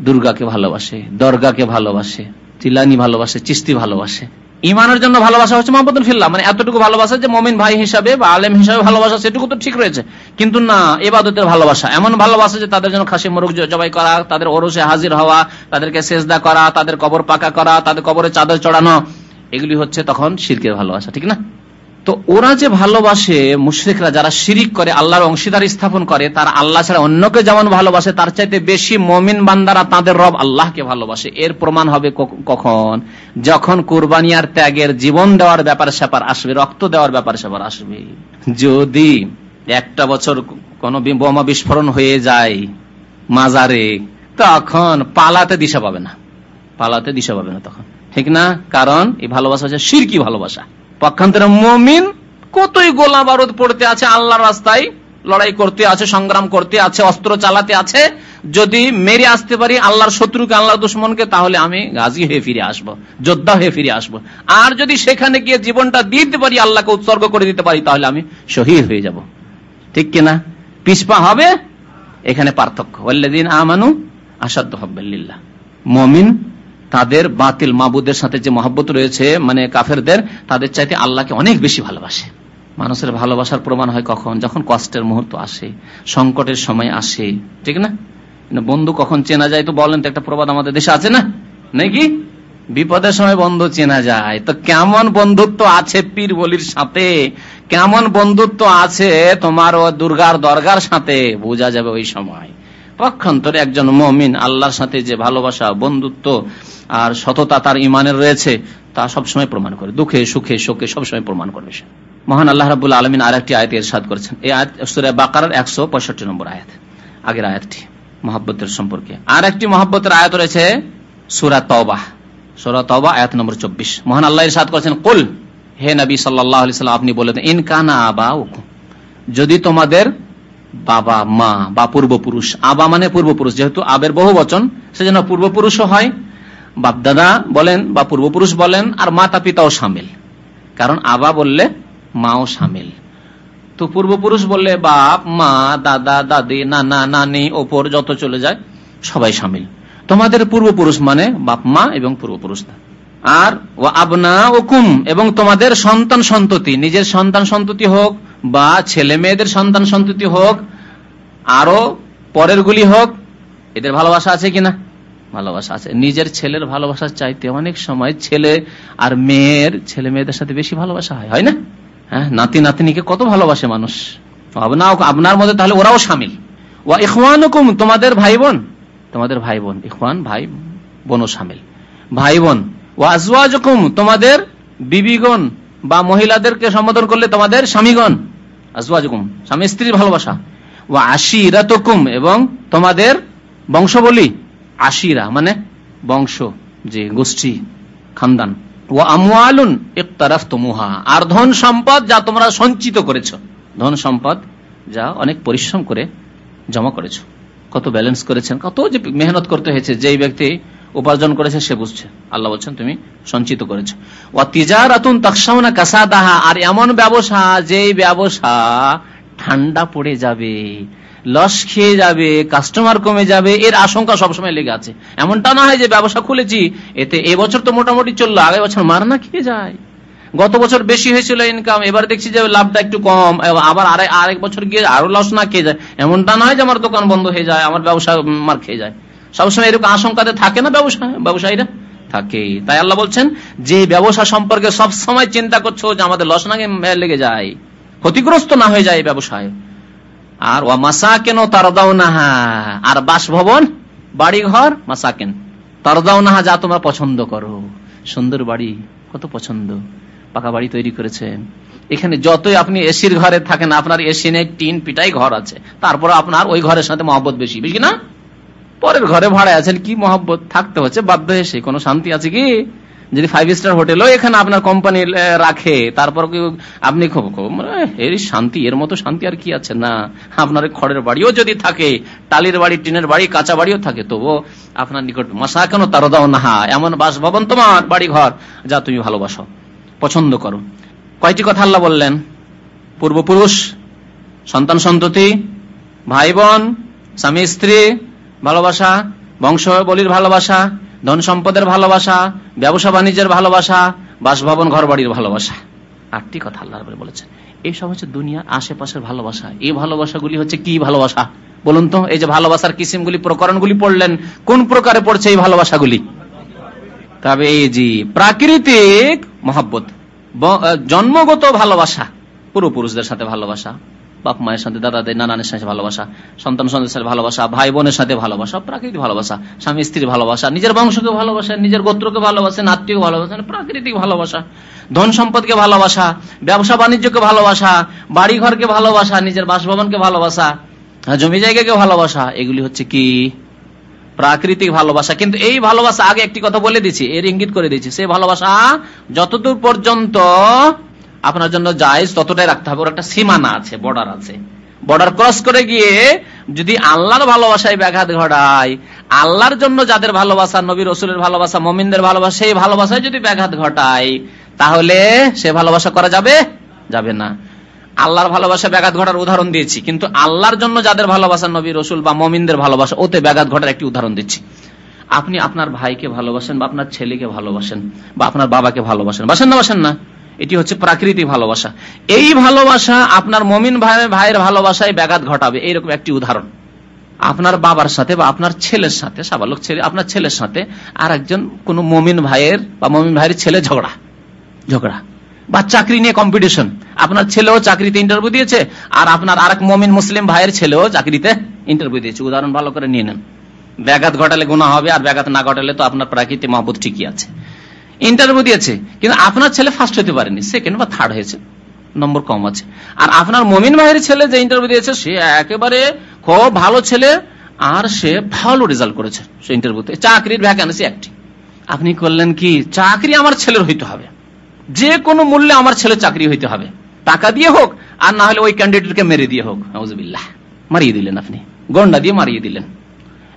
দুর্গাকে ভালোবাসে, দর্গাকে ভালোবাসে চিলানি ভালোবাসে চিস্তি ভালোবাসে ইমানের জন্য ভালোবাসা হচ্ছে মোহাম্মদ ফিল্লা। মানে এতটুকু ভালোবাসা যে মমিন ভাই হিসাবে বা আলেম হিসাবে ভালোবাসা, সেটুকু তো ঠিক রয়েছে। কিন্তু না, এবাদতের ভালোবাসা। এমন ভালোবাসা যে তাদের জন্য খাসি মরুক জবাই করা, তাদের ওরসে হাজির হওয়া, তাদেরকে সেজদা করা, তাদের কবর পাকা করা, তাদের কবরে চাদর চড়ানো, এগুলি হচ্ছে তখন শিরকের ভালোবাসা, ঠিক না? তো ওরা যে ভালোবাসে মুশ্রিকরা, যারা শিরিক করে, আল্লাহর অংশীদার স্থাপন করে, তার আল্লাহ ছাড়া অন্যকে যেমন ভালোবাসে, তার চাইতে বেশি মমিন বান্দারা তাদের রব আল্লাহকে ভালোবাসে। এর প্রমাণ হবে কখন? যখন কোরবানি আর ত্যাগের জীবন দেওয়ার ব্যাপার স্যাপার আসবে, রক্ত দেওয়ার ব্যাপার স্যাপার আসবে। যদি একটা বছর কোন বোমা বিস্ফোরণ হয়ে যায় মাজারে, তখন পালাতে দিশা পাবে না। পালাতে দিশা পাবে না তখন। ঠিক না? কারণ এই ভালোবাসা হচ্ছে সিরকি ভালোবাসা। পক্ষান্তরে মমিন কতই গোলা বারুদ পড়তে আছে আল্লাহ রাস্তায় লড়াই করতে আছে, সংগ্রাম করতে আছে, অস্ত্র চালাতে আছে, যদি মেরে আসতে পারি আল্লাহর শত্রুকে, আল্লাহর দুশ্মনকে, তাহলে আমি গাজী হয়ে ফিরে আসব, যোদ্ধা হয়ে ফিরে আসব। আর যদি সেখানে গিয়ে জীবনটা দিতে পারি, আল্লাহকে উৎসর্গ করে দিতে পারি, তাহলে আমি শহীদ হয়ে যাব। ঠিক কিনা? পিসপা হবে, এখানে পার্থক্য। আমানু আসাধ্য হব্বাল্লিল্লাহ মমিন তাদের বাতিল মাবুদের সাথে যে মহব্বত রয়েছে মানে কাফেরদের, তাদের চাইতে আল্লাহকে অনেক বেশি ভালোবাসে। মানুষের ভালোবাসার প্রমাণ হয় কখন? যখন কষ্টের মুহূর্ত আসে, সংকটের সময় আসে, ঠিক না? বন্ধু কখন চেনা যায় তো বলেন তো, একটা প্রবাদ আমাদের দেশে আছে না? নাকি বিপদের সময় বন্ধু চেনা যায়। তো কেমন বন্ধুত্ব আছে পীর বলির সাথে? কেমন বন্ধুত্ব আছে তোমার ও দুর্গার দরগার সাথে? বোঝা যাবে ওই সময়। পক্ষান্তরে একজন মমিন আল্লাহর সাথে যে ভালোবাসা, বন্ধুত্ব আর সততা তার ইমানের রয়েছে, তা সবসময় প্রমাণ করে। দুঃখে, সুখে, শোকে সবসময় প্রমাণ করবে সে। মহান আল্লাহ রাবুল আলমিন আর একটি আয়ত এরশাদ করেছেন। এই আয়াত বাকার একশো পঁয়ষট্টি নম্বর আয়াত। আগের আয়াতটি, মহাব্বতের সম্পর্কে। আর একটি মহাব্বতের আয়াত রয়েছে সুরা তবাহ সুরা তবা আয়াত নম্বর চব্বিশ। মহান আল্লাহ ইরশাদ করেছেন, কুল, হে নবী সাল্লাহ আপনি বলে ইন কানা আবা যদি তোমাদের বাবা, মা বা পূর্বপুরুষ। আবা মানে পূর্বপুরুষ, যেহেতু আবের বহু বচন, সেজন্য পূর্বপুরুষও হয়। বাপদাদা বলেন বা পূর্বপুরুষ বলেন, আর মাতা পিতাও সামিল। কারণ আবা বললে মাও সামিল। তো পূর্বপুরুষ বললে বাপ, মা, দাদা, দাদি, নানা, নানি, ওপর যত চলে যায়, সবাই সামিল। তোমাদের পূর্বপুরুষ মানে বাপ, মা এবং পূর্বপুরুষ আর ও আবনা ওকুম এবং তোমাদের সন্তান সন্ততি, নিজের সন্তান সন্ততি হোক বা ছেলে মেয়েদের সন্তান সন্ততি হোক, আরও পরের গুলি হোক, এদের ভালোবাসা আছে কিনা? ভালোবাসা আছে। নিজের ছেলের ভালোবাসার চাইতে অনেক সময় ছেলে আর মেয়ের, ছেলে মেয়েদের সাথে বেশি ভালোবাসা হয়। হয় না? হ্যাঁ? নাতি নাতিনিকে কত ভালোবাসে মানুষ। আপনার মধ্যে তাহলে ওরাও সামিল। ও ইখওয়ান তোমাদের ভাই বোন তোমাদের ভাই বোন ইখওয়ান ভাই, বোনও সামিল। ভাই বোন ও আজওয়াজকুম, তোমাদের বিবিগণ। বা মহিলাদেরকে সম্বোধন করলে তোমাদের স্বামীগণ স্বামী স্ত্রীর ভালোবাসা। ও আশিরাতকুম, এবং তোমাদের বংশবলী, আশিরা মানে বংশ, যে গোষ্ঠী, খানদান। ও আমুয়ালুন ইকতারাফ তমুহা আর ধন সম্পদ যা তোমরা সঞ্চিত করেছ। ধন সম্পদ যা অনেক পরিশ্রম করে জমা করেছ। কত ব্যালেন্স করেছেন, কত যে মেহনত করতে হয়েছে, যেই ব্যক্তি উপার্জন করেছে, সে বুঝছে। আল্লাহ বলছেন, তুমি সঞ্চিত করেছ। ও তিজারাতুন তাকসাউনা কাসাদাহা, আর এমন ব্যবসা, যেই ব্যবসা ঠান্ডা পড়ে যাবে, লস খেয়ে যাবে কাস্টমার কমে যাবে, এর আশঙ্কা সবসময় লেগে আছে। এমনটা না হয় যে ব্যবসা খুলেছি, এতে এবছর তো মোটামুটি চলল আগে বছর মার না খেয়ে যায়। গত বছর বেশি হয়েছিল ইনকাম এবার দেখছি যে লাভটা একটু কম, আবার আরেক বছর গিয়ে আরও লস না খেয়ে যায়। এমনটা না হয় যে আমার দোকান বন্ধ হয়ে যায়, আমার ব্যবসা মার খেয়ে যায়। সবসময় এরকম আশঙ্কাতে থাকে না ব্যবসা, ব্যবসায়ীরা? থাকে। তাই আল্লাহ বলছেন, যে ব্যবসা সম্পর্কে সব সময় চিন্তা করছ যে আমাদের লস না লেগে যায়, ক্ষতিগ্রস্ত না হয়ে যায় ব্যবসায়। আর ও মাসাকেন তারদাও নাহা আর বাসভবন বাড়ি ঘর মাসাকেন। তারদাও নাহা যা তোমরা পছন্দ করো। সুন্দর বাড়ি, কত পছন্দ। পাকা বাড়ি তৈরি করেছেন। এখানে যতই আপনি এসির ঘরে থাকেন, আপনার এসি নেই টিন পিটাই ঘর আছে। তারপর আপনার ওই ঘরের সাথে মহব্বত বেশি বেশি না? পরের ঘরে ভাড়ায় আছেন, কি মহব্বত? থাকতে হচ্ছে, বাধ্য এসে কোনো শান্তি আছে কি? যদি ফাইভ স্টার হোটেলও এখানে আপনার কোম্পানি রাখে, তারপর আপনি খুব এর শান্তি, এর মতো শান্তি আর কি আছে? না, আপনার খড়ের বাড়িও যদি থাকে, টালির বাড়ি, টিনের বাড়ি, কাঁচা বাড়িও থাকে, তবুও আপনার নিকট মশা কেন তার দাও না এমন বাসভবন তোমার বাড়ি ঘর যা তুমি ভালোবাসো। পছন্দ করো। কয়টি কথা আল্লাহ বললেন? পূর্বপুরুষ, সন্তান সন্ততি, ভাই বোন, স্বামী স্ত্রী ভালোবাসা, বংশ, বলির ভালোবাসা, ধন সম্পদের ভালোবাসা, ব্যবসা, বাণিজ্যের ভালোবাসা, বাসভবন ঘর বাড়ির ভালোবাসা। আটটি কথা আল্লাহ বলেছেন। এইসব হচ্ছে দুনিয়ার আশেপাশের ভালোবাসা। এই ভালোবাসাগুলি হচ্ছে কি ভালোবাসা? বলুন তো, এই যে ভালোবাসার কিসিমগুলি, প্রকরণগুলি পড়লেন, কোন প্রকারে পড়ছে এই ভালোবাসাগুলি? তবে এই যে প্রাকৃতিক মহাব্বত জন্মগত ভালোবাসা পুরুষদের সাথে ভালোবাসা বাপ মায়ের সাথে, দাদাদের, নানানের সাথে ভালোবাসা, সন্তান সন্তানের সাথে ভালোবাসা, ভাই বোনের সাথে ভালোবাসা, প্রাকৃতিক ভালোবাসা, স্বামী স্ত্রীর ভালোবাসা, নিজের বংশকে ভালোবাসা, নিজের গোত্রকে ভালোবাসেন আত্মীয় ভালোবাসেন প্রাকৃতিক ভালোবাসা, ধন সম্পদকে ভালোবাসা, ব্যবসা বাণিজ্যকে ভালোবাসা বাড়ি ঘরকে ভালোবাসা, নিজের বাসভবনকে ভালোবাসা, জমি জায়গাকে ভালোবাসা, এগুলি হচ্ছে কি? প্রাকৃতিক ভালোবাসা। কিন্তু এই ভালোবাসা আগে একটি কথা বলে দিচ্ছি, এর ইঙ্গিত করে দিচ্ছি। সেই ভালোবাসা যতদূর পর্যন্ত আপনার জন্য জায়জ ততটাই রাখতে হবে। ওর একটা সীমানা আছে বর্ডার আছে। বর্ডার ক্রস করে গিয়ে যদি আল্লাহর ভালোবাসায় ব্যাঘাত ঘটায়, আল্লাহর জন্য যাদের ভালোবাসা, নবী রসুলের ভালোবাসা, মমিনদের ভালোবাসা, সেই ভালোবাসায় যদি ব্যাঘাত ঘটায়, তাহলে সে ভালোবাসা করা যাবে? যাবে না। আল্লাহর ভালোবাসা ব্যাঘাত ঘটার উদাহরণ দিয়েছি, কিন্তু আল্লাহর জন্য যাদের ভালোবাসা, নবী রসুল বা মমিনদের ভালোবাসা, ওতে ব্যাঘাত ঘটার একটি উদাহরণ দিচ্ছি। আপনি আপনার ভাইকে ভালোবাসেন বা আপনার ছেলেকে ভালোবাসেন বা আপনার বাবাকে ভালোবাসেন। বাসেন না বাসেন না। এটি হচ্ছে প্রাকৃতিক ভালোবাসা। এই ভালোবাসা আপনার মমিন ভাই ভাইয়ের ভালোবাসায় ব্যাঘাত ঘটাবে। এইরকম একটি উদাহরণ। আপনার বাবার সাথে বা আপনার ছেলের সাথে, সাবালক ছেলে আপনার ছেলের সাথে আর একজন কোন মমিন ভাইয়ের বা মমিন ভাইয়ের ছেলে ঝগড়া। ঝগড়া। বা চাকরি নিয়ে কম্পিটিশন আপনার ছেলেও চাকরিতে ইন্টারভিউ দিয়েছে আর আপনার আরেক মমিন মুসলিম ভাইয়ের ছেলেও চাকরিতে ইন্টারভিউ দিয়েছে। উদাহরণ ভালো করে নিয়ে নেন। ব্যাঘাত ঘটালে গুণা হবে আর ব্যাঘাত না ঘটালে তো আপনার প্রাকৃতিক মহব্বত ঠিকই আছে। ইন্টারভিউ দিয়েছে, কিন্তু আপনার ছেলে ফার্স্ট হতে পারেনি সেকেন্ড বা থার্ড হয়েছে নম্বর কম আছে। আর আপনার মমিন ভাইয়ের ছেলে যে ইন্টারভিউ দিয়েছে, সে একেবারে খুব ভালো ছেলে, আর সে ভালো রেজাল্ট করেছে সে ইন্টারভিউতে চাকরির ভ্যাকান্সি একটি। আপনি করলেন কি? চাকরি আমার ছেলের হইতে হবে। যে কোনো মূল্যে আমার ছেলে চাকরি হইতে হবে। টাকা দিয়ে হোক, আর না হলে ওই ক্যান্ডিডেটকে মেরে দিয়ে হোক। নজবিল্লাহ মারিয়ে দিলেন আপনি। গন্ডা দিয়ে মারিয়ে দিলেন।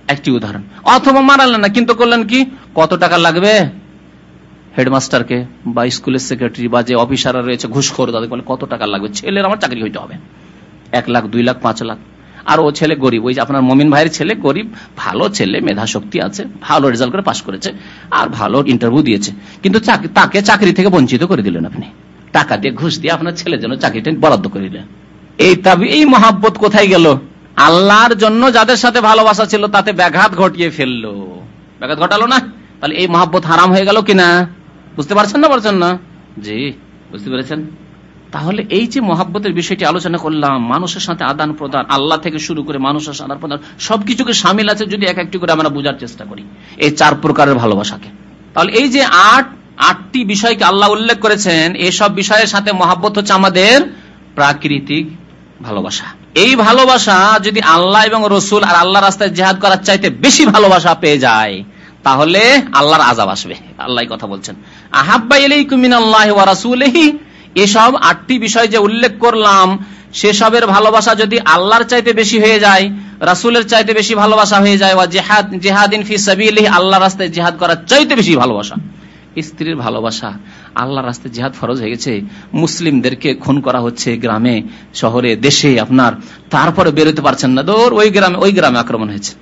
একটি উদাহরণ। অথবা মারালেন না, কিন্তু করলেন কি? কত টাকা লাগবে? হেডমাস্টারকে বা স্কুলের সেক্রেটারি বা যে অফিসাররা রয়েছে ঘুষখোর তাদের বলে, কত টাকা লাগবে? ছেলের আমার চাকরি হইতে হবে। এক লাখ, দুই লাখ, পাঁচ লাখ। আর ও ছেলে গরিব, ওই যে আপনার মমিন ভাইয়ের ছেলে গরিব, ভালো ছেলে মেধা শক্তি আছে, ভালো রেজাল্ট করে পাশ করেছে, আর ভালো ইন্টারভিউ দিয়েছে। কিন্তু তাকে চাকরি থেকে বঞ্চিত করে দিলেন আপনি। টাকা দিয়ে ঘুষ দিয়ে আপনার ছেলের জন্য চাকরিটা বরাদ্দ করে দিলেন। এই তাবি, এই মহাব্বত কোথায় গেল? আল্লাহর জন্য যাদের সাথে ভালোবাসা ছিল, তাতে ব্যাঘাত ঘটিয়ে ফেলল। ব্যাঘাত ঘটালো না? তাহলে এই মহাব্বত হারাম হয়ে গেল কিনা? বুঝতে পারছেন না পারছেন না? জি, বুঝতে পেরেছেন? তাহলে এই যে মহাব্বতের বিষয়টি আলোচনা করলাম, মানুষের সাথে আদান প্রদান, আল্লাহ থেকে শুরু করে মানুষের সাথে আদান প্রদান, সবকিছুকে সামিল আছে যদি এক একটি করে আমরা বোঝার চেষ্টা করি, এই চার প্রকারের ভালোবাসাকে। তাহলে এই যে আট, আটটি বিষয়কে আল্লাহ উল্লেখ করেছেন, এসব বিষয়ের সাথে মহাব্বত হচ্ছে আমাদের প্রাকৃতিক ভালোবাসা। এই ভালোবাসা যদি আল্লাহ এবং রসুল আর আল্লাহ রাস্তায় জেহাদ করার চাইতে বেশি ভালোবাসা পেয়ে যায়, তাহলে আল্লাহর আজাব আসবে। আল্লাহ কথা বলছেন। আহাব্বা ইলাইকুমিন আল্লাহ ওয়া রাসূলিহি। এসব আটটি বিষয় যে উল্লেখ করলাম, সেসবের ভালোবাসা যদি আল্লাহর চাইতে বেশি হয়ে যায়, রাসুলের চাইতে বেশি ভালোবাসা হয়ে যায় বা জেহাদ, জেহাদিন আল্লাহ রাস্তায় জেহাদ করার চাইতে বেশি ভালোবাসা। স্ত্রীর ভালোবাসা আল্লাহ রাস্তায় জেহাদ ফরজ হয়ে গেছে। মুসলিমদেরকে খুন করা হচ্ছে গ্রামে, শহরে, দেশে আপনার। তারপরে বেরোতে পারছেন না। দৌড়, ওই গ্রামে ওই গ্রামে আক্রমণ হয়েছে।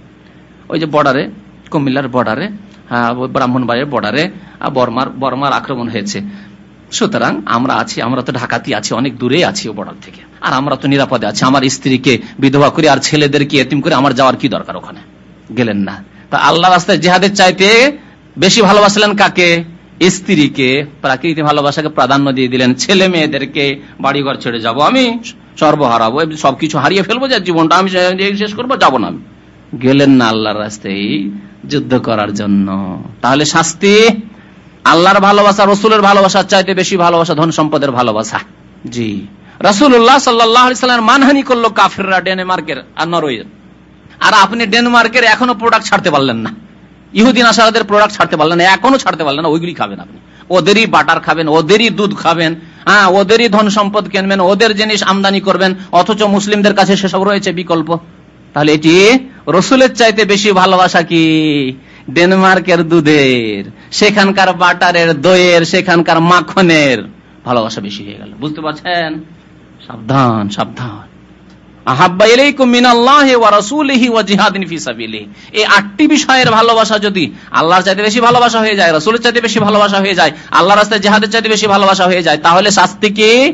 ওই যে বর্ডারে কুমিল্লার বর্ডারে ব্রাহ্মণবাড়ির বর্ডারে বর্মার বর্মার আক্রমণ হয়েছে। সুতরাং আমরা আছি, আমরা তো ঢাকাতে আছি, অনেক দূরে আছি ও বর্ডার থেকে। আর আমরা তো নিরাপদে আছি, আমার স্ত্রীকে বিধবা করে আর ছেলেদেরকে এতিম করে আমার যাওয়ার কি দরকার ওখানে? গেলেন না। তা আল্লাহ রাস্তায় জেহাদের চাইতে বেশি ভালোবাসলেন কাকে? স্ত্রীকে। প্রাকৃতিক ভালোবাসাকে প্রাধান্য দিয়ে দিলেন ছেলে মেয়েদেরকে, বাড়িঘর ছেড়ে যাব আমি সর্ব হারাবো সবকিছু হারিয়ে ফেলব, যে জীবনটা আমি শেষ করব, যাব না আমি। গেলেন না আল্লাহর রাস্তায় যুদ্ধ করার জন্য। তাহলে শাস্তি? আল্লাহর ভালোবাসা, রসুলের ভালোবাসার চাইতে বেশি ভালোবাসা, ধন সম্পদের ভালোবাসা। জি। রসুল্লাহ সাল্লামের মানহানি করল কাফিররা ডেনমার্কের আর নরওয়ের আর আপনি ডেনমার্কের এখনও প্রোডাক্ট ছাড়তে পারলেন না। ইহুদিন আসাদের প্রোডাক্ট ছাড়তে পারলেন না, এখনও ছাড়তে পারলেন না, ওইগুলি খাবেন আপনি। ওদেরই বাটার খাবেন, ওদেরই দুধ খাবেন হ্যাঁ ওদেরই ধন সম্পদ কিনবেন, ওদের জিনিস আমদানি করবেন, অথচ মুসলিমদের কাছে সেসব রয়েছে বিকল্প। তাহলে এটি রসুলের চাইতে বেশি ভালোবাসা কি? ডেনমার্কের দুধের, সেখানকার বাটারের দইয়ের, সেখানকার মাখনের ভালোবাসা বেশি হয়ে গেল। বুঝতে পারছেন? সাবধান সাবধান। এই আটটি বিষয়ের ভালোবাসা যদি আল্লাহর চাইতে বেশি ভালোবাসা হয়ে যায়, রসুলের চাইতে বেশি ভালোবাসা হয়ে যায় আল্লাহ রাস্তায় জেহাদের চাইতে বেশি ভালোবাসা হয়ে যায়, তাহলে শাস্তি কি?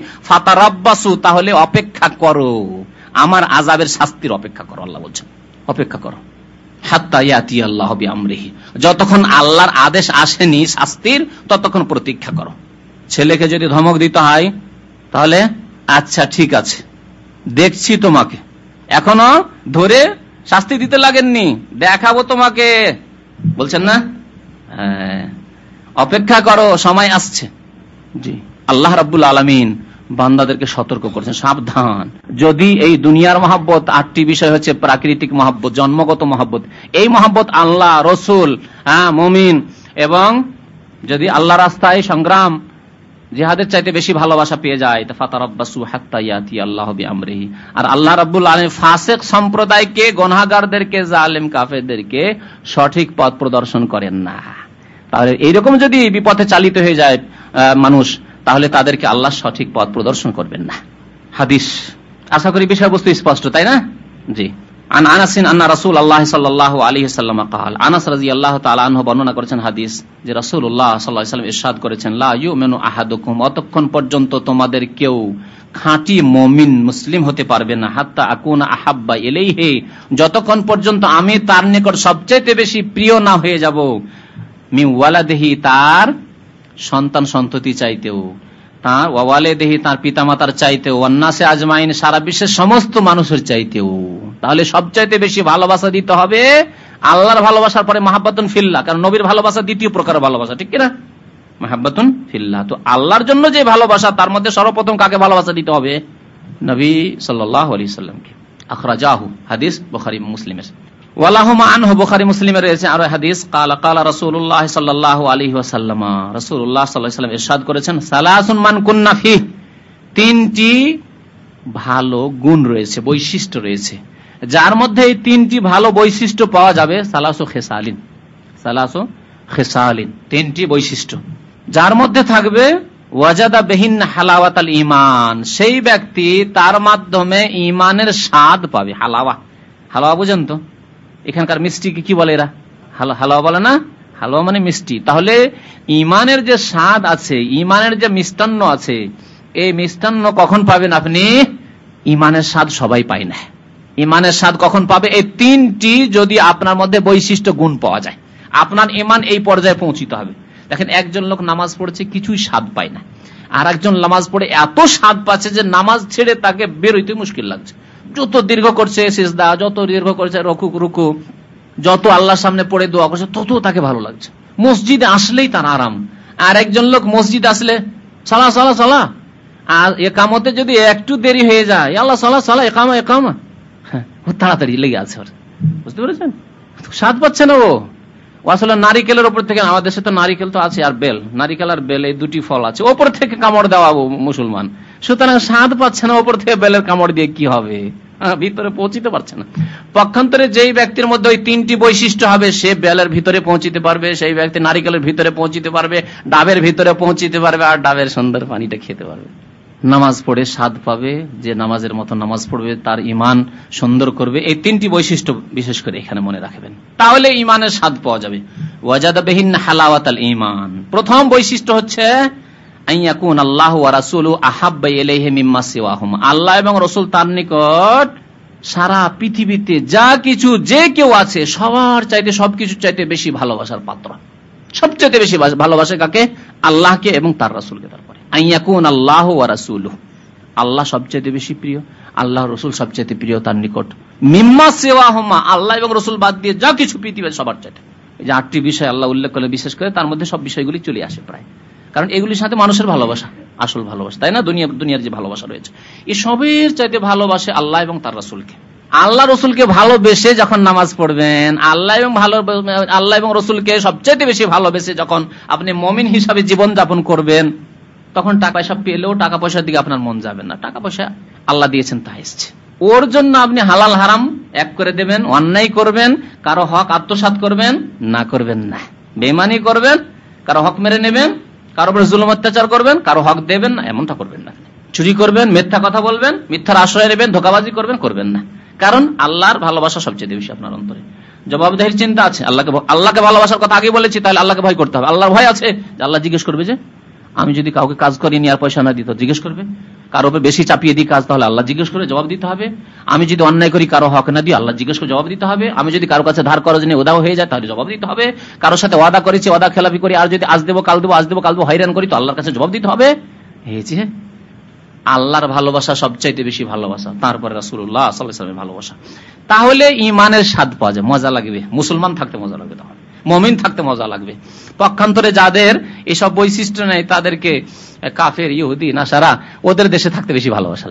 তাহলে অপেক্ষা করো। আমার আজাবের শাস্তির অপেক্ষা করো, আল্লাহ বলছেন। অপেক্ষা করো। যতক্ষণ আল্লাহর আদেশ আসেনি শাস্তির, ততক্ষণ প্রতীক্ষা করো। ছেলেকে যদি ধমক দিতে হয়, তাহলে আচ্ছা ঠিক আছে। দেখছি তোমাকে। এখনও ধরে শাস্তি দিতে লাগেননি। দেখাবো তোমাকে। বলছেন না? অপেক্ষা করো, সময় আসছে। জি। আল্লাহ রাবুল আলমিন বান্দাদেরকে সতর্ক করছেন। সাবধান। যদি এই দুনিয়ার মহাব্বত, আটটি বিষয় হচ্ছে প্রাকৃতিক মহাব্বত, জন্মগত মহাব্বত। এই মহাব্বত আল্লাহ, রসুল হ্যাঁ মমিন এবং যদি আল্লাহ রাস্তায় সংগ্রাম, জেহাদের চাইতে বেশি ভালোবাসা পেয়ে যায় ফাতার আব্বাসু হাত্তাইয়াতি আল্লাহ আমরিহি আর আল্লাহ রাবুল আলম ফাসেক সম্প্রদায়কে গনাগারদেরকে জালেম কাফেরদেরকে সঠিক পথ প্রদর্শন করেন না। তাহলে এইরকম যদি বিপথে চালিত হয়ে যায় মানুষ তাহলে তাদেরকে আল্লাহ সঠিক পথ প্রদর্শন করবেন না হাদিস আশা করি বিষয়বস্তু স্পষ্ট তাই না জি আন আনাসিন আন্না রাসূল আল্লাহ সাল্লাল্লাহু আলাইহি সাল্লাম قال আনাস রাদিয়াল্লাহু তাআলা আনহু বর্ণনা করেছেন হাদিস যে রাসূলুল্লাহ সাল্লাল্লাহু আলাইহি সাল্লাম ইরশাদ করেছেন লা ইউমিনু আহাদুকুম অতক্ষণ পর্যন্ত তোমাদের কেউ খাঁটি মমিন মুসলিম হতে পারবে না হাত্তা আকুনা আহাব্বা ইলাইহি যতক্ষণ পর্যন্ত আমি তার নিকট সবচেয়ে বেশি প্রিয় না হয়ে যাব মি ওয়ালাদেহি তার সন্তান সন্ততি চাইতেও। তার ওয়ালে দেহি তার পিতা মাতার চাইতেও অন্যাসে আজমাইন সারা বিশ্বের সমস্ত মানুষের চাইতেও। তাহলে সবচাইতে বেশি ভালোবাসা দিতে হবে আল্লাহর ভালোবাসার পরে মাহাব্বাতুন ফিল্লা কারণ নবীর ভালোবাসা দ্বিতীয় প্রকার ভালোবাসা, ঠিক কিনা? মাহাব্বাতুন ফিল্লা তো আল্লাহর জন্য যে ভালোবাসা, তার মধ্যে সর্বপ্রথম কাকে ভালোবাসা দিতে হবে? নবী সাল্লাহ আলি সাল্লামকে। আখরাজাহু হাদিস বখারি মুসলিমের। ওয়ালাহুমা আনহু, বুখারী, মুসলিমে রয়েছে হাদিস, কালা কালা সাল্লাল্লাহু করেছেন তিনটি ভালো গুণ রয়েছে, বৈশিষ্ট্য রয়েছে। যার মধ্যে এই তিনটি ভালো বৈশিষ্ট্য পাওয়া যাবে, সালাসু খেসালিন সালাসু খেসালিন, তিনটি বৈশিষ্ট্য। যার মধ্যে থাকবে, ওয়াজাদা বেহিন হালাওয়াত আল ইমান সেই ব্যক্তি তার মাধ্যমে ইমানের স্বাদ পাবে, হালাওয়া। হালাওয়া বুঝেন তো? এখানকার মিষ্টিকে কি বলে এরা? হালুয়া বলে না? হালুয়া মানে মিষ্টি। তাহলে ইমানের যে স্বাদ আছে, ইমানের যে মিষ্টান্ন আছে, এই মিষ্টান্ন কখন পাবেন আপনি? ইমানের স্বাদ সবাই পায় না। ইমানের স্বাদ কখন পাবে? এই তিনটি যদি আপনার মধ্যে বৈশিষ্ট্য গুণ পাওয়া যায়। আপনার ইমান এই পর্যায়ে পৌঁছিতে হবে। দেখেন, একজন লোক নামাজ পড়েছে, কিছুই স্বাদ পায় না। আর একজন নামাজ পড়ে এত স্বাদ পাচ্ছে যে নামাজ ছেড়ে তাকে বেরোইতে মুশকিল লাগছে। যত দীর্ঘ করছে সিজদা যত দীর্ঘ করছে রকু রুকু যত আল্লাহর সামনে পড়ে দোয়া করছে তত তাকে ভালো লাগছে। মসজিদে আসলেই তার আরাম। আর একজন লোক মসজিদ আসলে সালা সালা সালা। আর একামতে যদি একটু দেরি হয়ে যায় আল্লাহ সালা সালা একামা একামা হ্যাঁ, তাড়াতাড়ি লেগে আছে ওর। বুঝতে পেরেছেন? স্বাদ পাচ্ছে না ও। ও আসলে নারিকেলের ওপর থেকে আমাদের দেশে তো নারিকেল তো আছে আর বেল। নারিকেল আর বেল এই দুটি ফল আছে। ওপর থেকে কামড় দেওয়া মুসলমান। সুতরাং স্বাদ পাচ্ছে না ওপর থেকে বেলের কামড় দিয়ে কি হবে? ভিতরে পৌঁছিতে পারছে না। পক্ষান্তরে যেই ব্যক্তির মধ্যে ওই তিনটি বৈশিষ্ট্য হবে, সে বেলের ভিতরে পৌঁছিতে পারবে, সেই ব্যক্তি নারিকেলের ভিতরে পৌঁছিতে পারবে, ডাবের ভিতরে পৌঁছিতে পারবে, আর ডাবের সুন্দর পানিটা খেতে পারবে। নামাজ পড়ে স্বাদ পাবে, যে নামাজের মতো নামাজ পড়বে, তার ইমান সুন্দর করবে। এই তিনটি বৈশিষ্ট্য বিশেষ করে এখানে মনে রাখবেন। তাহলে ইমানের স্বাদ পাওয়া যাবে। ওয়াজাদাবিহীন হালাওয়াত ইমান প্রথম বৈশিষ্ট্য হচ্ছে আল্লাহ এবং রসুল তার নিকট সারা পৃথিবীতে যা কিছু, যে কেউ আছে, সবার চাইতে সবকিছু চাইতে বেশি ভালোবাসার পাত্র। সবচেয়ে বেশি ভালোবাসে কাকে? আল্লাহকে এবং তার রাসুলকে তারপরে। আল্লাহ রাসুল। আল্লাহ সবচেয়ে বেশি প্রিয় আল্লাহ রসুল সবচেয়ে প্রিয় তার নিকট। মিম্মা সেওয়া হোমা আল্লাহ এবং রসুল বাদ দিয়ে যা কিছু পৃথিবীর সবার চাইতে। এই যে আটটি বিষয় আল্লাহ উল্লেখ করে বিশেষ করে, তার মধ্যে সব বিষয়গুলি চলে আসে প্রায়। কারণ এগুলির সাথে মানুষের ভালোবাসা, আসল ভালোবাসা, তাই না? দুনিয়া, দুনিয়ার যে ভালোবাসা রয়েছে। এই সবের চাইতে ভালোবাসে আল্লাহ এবং তার রসুলকে। আল্লাহ রসুলকে ভালোবেসে যখন নামাজ পড়বেন, আল্লাহ এবং ভালো, আল্লাহ এবং রসুলকে সবচেয়ে বেশি ভালোবেসে যখন আপনি মমিন হিসাবে জীবন যাপন করবেন, তখন টাকা পয়সা পেলেও টাকা পয়সার দিকে আপনার মন যাবে না। টাকা পয়সা আল্লাহ দিয়েছেন, তা এসছে। ওর জন্য আপনি হালাল হারাম এক করে দেবেন, অন্যায় করবেন, কারও হক আত্মসাত করবেন, না করবেন না। বেমানি করবেন, কারও হক মেরে নেবেন কারও উপরে জুলম অত্যাচার করবেন, কারও হক দেবেন না, এমনটা করবেন না। চুরি করবেন, মিথ্যা কথা বলবেন, মিথ্যার আশ্রয় নেবেন, ধোকাবাজি করবেন করবেন না। কারণ আল্লাহর ভালোবাসা সবচেয়ে বেশি আপনার অন্তরে। জবাবদাহির চিন্তা আছে, আল্লাহকে আল্লাহকে ভালোবাসার কথা আগে বলেছি, তাহলে আল্লাহকে ভয় করতে হবে। আল্লাহর ভয় আছে আল্লাহ জিজ্ঞেস করবে যে আমি যদি কাউকে কাজ করিনি আর পয়সা না দিত জিজ্ঞেস করবে? কারও বেশি চাপিয়ে দিই কাজ, তাহলে আল্লাহ জিজ্ঞেস করে জবাব দিতে হবে। আমি যদি অন্যায় করি, কারও হক না দিই, আল্লাহ জিজ্ঞেস করে জবাব দিতে হবে। আমি যদি কারও কাছে ধার করার জন্য ওদাও হয়ে যায় তাহলে জবাব দিতে হবে। কারোর সাথে ওয়াদা করেছি, ওয়াদা খেলাপি করি, আর যদি আজ দেবো, কাল দেবো, আজ দেবো, কাল দেবো, হয়রান করি, তো আল্লাহর কাছে জবাব দিতে হবে। যে আল্লাহর ভালোবাসা সবচাইতে বেশি ভালোবাসা, তারপরে রাসুল্লাহ সাল্লামের ভালোবাসা। তাহলে ইমানের স্বাদ পাওয়া যায়, মজা লাগবে। মুসলমান থাকতে মজা লাগবে তাহলে। মমিন থাকতে মজা লাগবে। পক্ষান্তরে যাদের এসব বৈশিষ্ট্য নেই, তাদেরকে কাফের, ইহুদি, নাসারা, ওদের দেশে থাকতে বেশি ভালোবাসা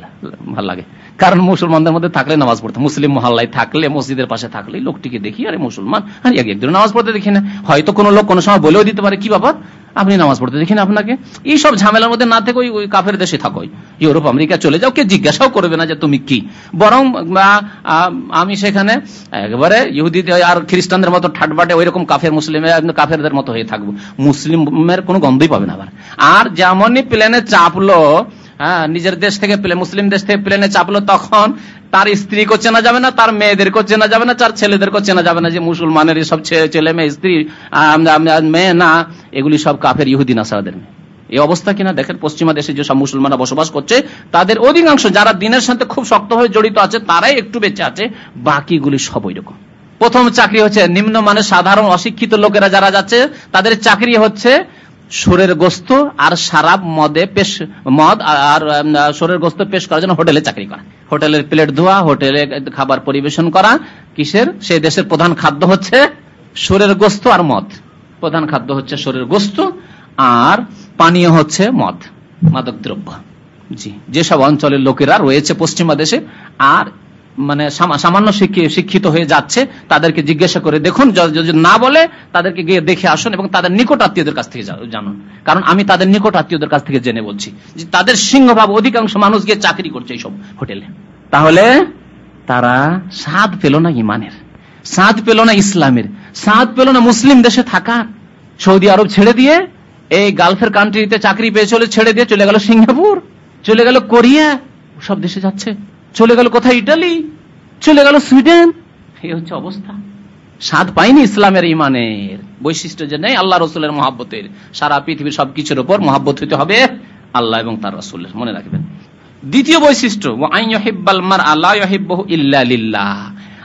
ভালো লাগে। কারণ মুসলমানদের মধ্যে থাকলে নামাজ পড়তে। মুসলিম মহল্লায় থাকলে, মসজিদের পাশে থাকলে লোকটিকে দেখি, আরে মুসলমান, আর এক একদিন নামাজ পড়তে দেখি না। হয়তো কোনো লোক কোনো সময় বলেও দিতে পারে, কি বাবা, আপনি নামাজ পড়তে দেখি না আপনাকে? এই সব ঝামেলার মধ্যে না থেকে ওই কাফের দেশে থাকো। ইউরোপ, আমেরিকা চলে যাও, কে জিজ্ঞাসাও করবে না যে তুমি কি। বরং আমি সেখানে একবারে ইহুদি আর খ্রিস্টানদের মতো ঠাটবাটে ওই রকম কাফের মুসলিমের কাফেরদের মতো হয়ে থাকব। মুসলিমের কোনো গন্ধই পাবে না আবার। আর যেমনই প্লেনে চাপলো হ্যাঁ নিজের দেশ থেকে প্লেন মুসলিম দেশ থেকে প্লেনে চাপলো তখন, তার স্ত্রীকেও চেনা যাবে না, তার মেয়েদেরকেও চেনা যাবে না তার ছেলেদেরকেও চেনা যাবে না যে মুসলমানের সব ছেলে মেয়ে, স্ত্রী মেয়ে, না, এগুলি সব কাফের ইহুদিন আসাদের মেয়ে। এই অবস্থা কিনা দেখেন, পশ্চিমা দেশে যেসব মুসলমানরা বসবাস করছে, তাদের অধিকাংশ যারা দিনের সাথে খুব শক্তভাবে জড়িত আছে, তারাই একটু বেঁচে আছে, বাকিগুলি সব ওই রকম প্রথম চাকরি হচ্ছে নিম্নমানের সাধারণ অশিক্ষিত লোকেরা যারা যাচ্ছে, তাদের চাকরি হচ্ছে সুরের গোস্ত আর সারাপ মদে পেশ, মদ আর সুরের গোস্ত পেশ করার জন্য হোটেলে চাকরি করা। হোটেলের প্লেট ধোয়া, হোটেলে খাবার পরিবেশন করা, কিসের? সেই দেশের প্রধান খাদ্য হচ্ছে সুরের গোস্ত আর মদ। প্রধান খাদ্য হচ্ছে সুরের গোস্ত আর পানীয় হচ্ছে মদ মাদক দ্রব্য জি, যেসব অঞ্চলের লোকেরা রয়েছে পশ্চিমা দেশে, আর মানে সামান্য শিক্ষিত হয়ে যাচ্ছে, তাদেরকে জিজ্ঞাসা করে দেখুন যদি না বলে, তাদেরকে গিয়ে দেখে আসুন এবং তাদের নিকট আত্মীয়দের কাছ থেকে জানুন। কারণ আমি তাদের নিকট আত্মীয়দের কাছ থেকে জেনে বলছি তাদের সিংহভাব অধিকাংশ মানুষ গিয়ে চাকরি করছে এইসব হোটেলে। তাহলে তারা স্বাদ পেল না ইমানের, স্বাদ পেল না ইসলামের, স্বাদ পেল না মুসলিম দেশে থাকা সৌদি আরব ছেড়ে দিয়ে এই গালফের কান্ট্রিতে চাকরি পেয়ে চলে ছেড়ে দিয়ে চলে গেল সিঙ্গাপুর, চলে গেল কোরিয়া, সব দেশে যাচ্ছে। চলে গেল কোথায়? ইটালি। চলে গেল সুইডেন। এই হচ্ছে অবস্থা। স্বাদ পাইনি ইসলামের ইমানের বৈশিষ্ট্য যে নেই আল্লাহ রসুলের মহাব্বতের। সারা পৃথিবীর সবকিছুর উপর মহাব্বত হইতে হবে আল্লাহ এবং তার রসুলের। মনে রাখবেন। দ্বিতীয় বৈশিষ্ট্য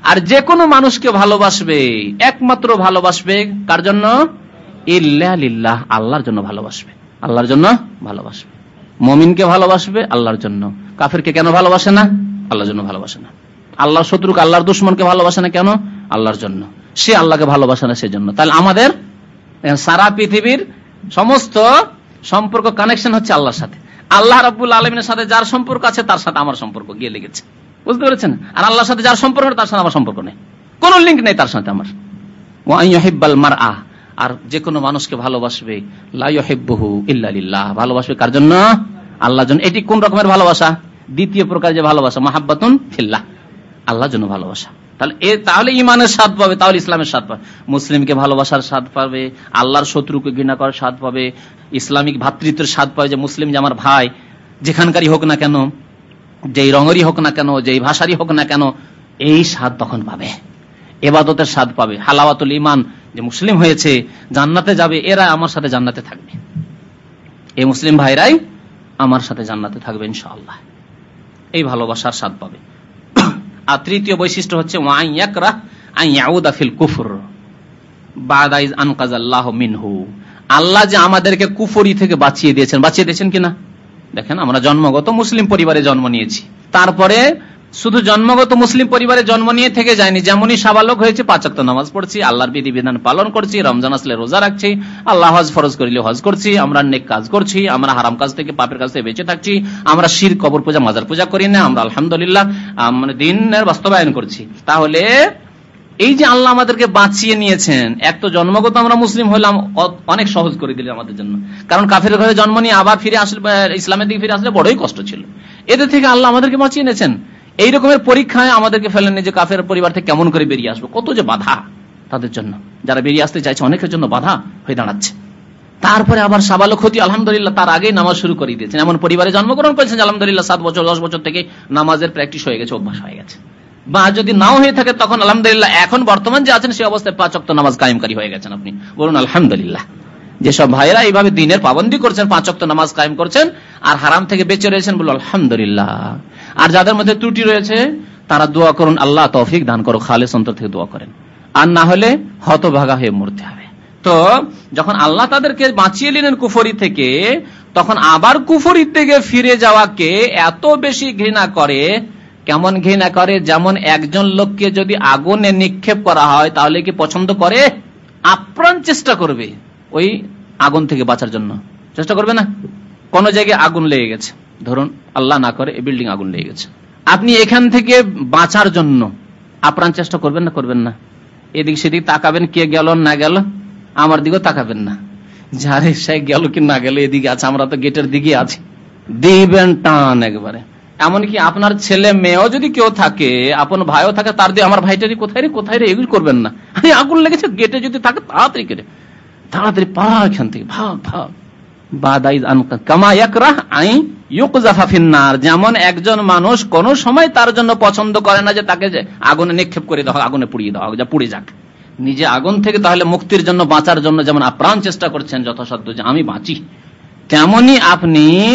আর যে কোনো মানুষকে ভালোবাসবে, একমাত্র ভালোবাসবে কার জন্য? ইল্লাহ আল্লাহর জন্য ভালোবাসবে। আল্লাহর জন্য ভালোবাসবে। মমিনকে ভালোবাসবে, আল্লাহর জন্য। কাফেরকে কেন ভালোবাসে না? আল্লাহর জন্য ভালোবাসে না। আল্লাহর শত্রুকে আল্লাহর দুশ্মনকে ভালোবাসে না কেন? আল্লাহর জন্য। সে আল্লাহকে ভালোবাসে না, সেজন্য। তাহলে আমাদের সারা পৃথিবীর সমস্ত সম্পর্ক কানেকশন হচ্ছে আল্লাহর সাথে। আল্লাহ রাবুল আলমিনের সাথে যার সম্পর্ক আছে, তার সাথে আমার সম্পর্ক গিয়ে লেগেছে। বুঝতে পেরেছেন? আর আল্লাহর সাথে যার সম্পর্ক তার সাথে আমার সম্পর্ক নেই। কোন লিঙ্ক নেই তার সাথে আমার। ওয়াইহিব্বাল মার আহ আর যে কোনো মানুষকে ভালোবাসবে লাইহেব্বহু ইল্লাহ ভালোবাসবে কার জন্য? আল্লাহর জন্য। এটি কোন রকমের ভালোবাসা? দ্বিতীয় প্রকার যে ভালোবাসা, মাহাব্বাতুন ফিল্লাহ, আল্লাহর জন্য ভালোবাসা। তাহলে এ, তাহলে ইমানের স্বাদ পাবে, তাহলে ইসলামের স্বাদ পাবে। মুসলিমকে ভালোবাসার স্বাদ পাবে, আল্লাহর শত্রুকে ঘৃণা করার স্বাদ পাবে, ইসলামিক ভাতৃত্বের স্বাদ পাবে যে, মুসলিম যে আমার ভাই, যেখানকারই হোক না কেন, যেই রঙেরই হোক না কেন, যেই ভাষারই হোক না কেন, এই স্বাদ তখন পাবে। এবাদতের স্বাদ পাবে। হালাওয়াতুল ইমান যে মুসলিম হয়েছে, জান্নাতে যাবে, এরা আমার সাথে জান্নাতে থাকবে। এই মুসলিম ভাইরাই আমার সাথে জান্নাতে থাকবে, ইনশাআল্লাহ। এই ভালোবাসার স্বাদ পাবে। আর তৃতীয় বৈশিষ্ট্য হচ্ছে মিনহু। আল্লাহ যে আমাদেরকে কুফরি থেকে বাঁচিয়ে দিয়েছেন। বাঁচিয়ে দিয়েছেন কিনা? দেখেন, আমরা জন্মগত মুসলিম পরিবারে জন্ম নিয়েছি। তারপরে শুধু জন্মগত মুসলিম পরিবারে জন্ম নিয়ে থেকে যায়নি, যেমনই সাবালক হয়েছে পাঁচাত্ত নামাজ পড়ছি, আল্লাহর বিধি বিধান পালন করছি, রমজান আসলে রোজা রাখছি, আল্লাহ হজ ফরজ করিলে হজ করছি, আমরা নেক কাজ করছি, আমরা হারাম কাজ থেকে পাপের কাজ থেকে বেঁচে থাকছি, আমরা শির, কবর পূজা, মাজার পূজা করি না, আমরা আলহামদুলিল্লাহ মানে দিনের বাস্তবায়ন করছি। তাহলে এই যে আল্লাহ আমাদেরকে বাঁচিয়ে নিয়েছেন, এক তো জন্মগত আমরা মুসলিম হলাম অনেক সহজ করে দিলেন আমাদের জন্য। কারণ কাফের ঘরে জন্ম নিয়ে আবার ফিরে আসলে, ইসলামের দিকে ফিরে আসলে বড়ই কষ্ট ছিল। এদের থেকে আল্লাহ আমাদেরকে বাঁচিয়ে নিয়েছেন এই রকমের পরীক্ষায় আমাদেরকে ফেলেননি যে কাফের পরিবার থেকে কেমন করে বেরিয়ে আসব? কত যে বাধা তাদের জন্য। যারা বেরিয়ে আসতে চাইছে, অনেকের জন্য বাধা হয়ে দাঁড়াচ্ছে। তারপরে আবার সাবালক হতি আলহামদুলিল্লাহ, তার আগেই নামাজ শুরু করে দিয়েছেন। এমন পরিবারে জন্মগ্রহণ করেছেন আলহামদুলিল্লাহ, সাত বছর, দশ বছর থেকে নামাজের প্র্যাকটিস হয়ে গেছে, অভ্যাস হয়ে গেছে। বা যদি নাও হয়ে থাকে, তখন আলহামদুলিল্লাহ, এখন বর্তমান যে আছেন সেই অবস্থায় পাঁচ অক্ট নামাজ কায়েমকারী হয়ে গেছেন আপনি। বলুন, আলহামদুলিল্লাহ। যেসব ভাইয়েরা এইভাবে দিনের পাবন্দি করছেন, পাঁচ অক্ট নামাজ কায়েম করছেন, আর হারাম থেকে বেঁচে রয়েছেন বলো আলহামদুলিল্লাহ। আর যাদের মধ্যে ত্রুটি রয়েছে, তারা দোয়া করুন, আল্লাহ তৌফিক দান করো খালেস অন্তর থেকে দোয়া করেন। আর না হলে হতভাগা হয়ে মরতে হবে। তো, যখন আল্লাহ তাদেরকে বাঁচিয়ে নিলেন কুফরি থেকে, তখন আবার কুফরি থেকে ফিরে যাওয়াকে এত বেশি ঘৃণা করে, কেমন ঘৃণা করে? যেমন একজন লোককে যদি আগুনে নিক্ষেপ করা হয়, তাহলে কি পছন্দ করে? আপ্রাণ চেষ্টা করবে ওই আগুন থেকে বাঁচার জন্য। চেষ্টা করবে না? কোন জায়গায় আগুন লেগে গেছে। ধরুন, আল্লাহ না করে এই বিল্ডিং আগুন লেগে গেছে। আপনি এখান থেকে বাঁচার জন্য আপ্রাণ চেষ্টা করবেন না করবেন না। এদিক সেদিক তাকাবেন, কে গেল, না গেল, আমার দিকেও তাকাবেন না। যারে সে গেল কি না গেল, এদিকে আছে, আমরা তো গেটের দিকে আছি। দিবেন টান একবারে। এমনকি আপনার ছেলে, মেয়েও যদি কেউ থাকে, আপন ভাইও থাকে, তার দিয়ে আমার ভাইটারি কোথায় রে কোথায় রে, এগুলো করবেন না। আগুন লেগেছে গেটে যদি থাকে, তাড়াতাড়ি করে তাড়াতাড়ি পাড়া এখান থেকে, ভাব ভাব। যেমন একজন মানুষ কোন সময় তার জন্য পছন্দ করে না যে তাকে আগুনে নিক্ষেপ করে দেওয়া আগুনে পুড়িয়ে দেওয়া যা পুড়ে যাক। নিজে আগুন থেকে তাহলে মুক্তির জন্য বাঁচার জন্য যেমন আপ্রাণ চেষ্টা করছেন যথাসাধ্য যে আমি বাঁচি। তেমনি আপনি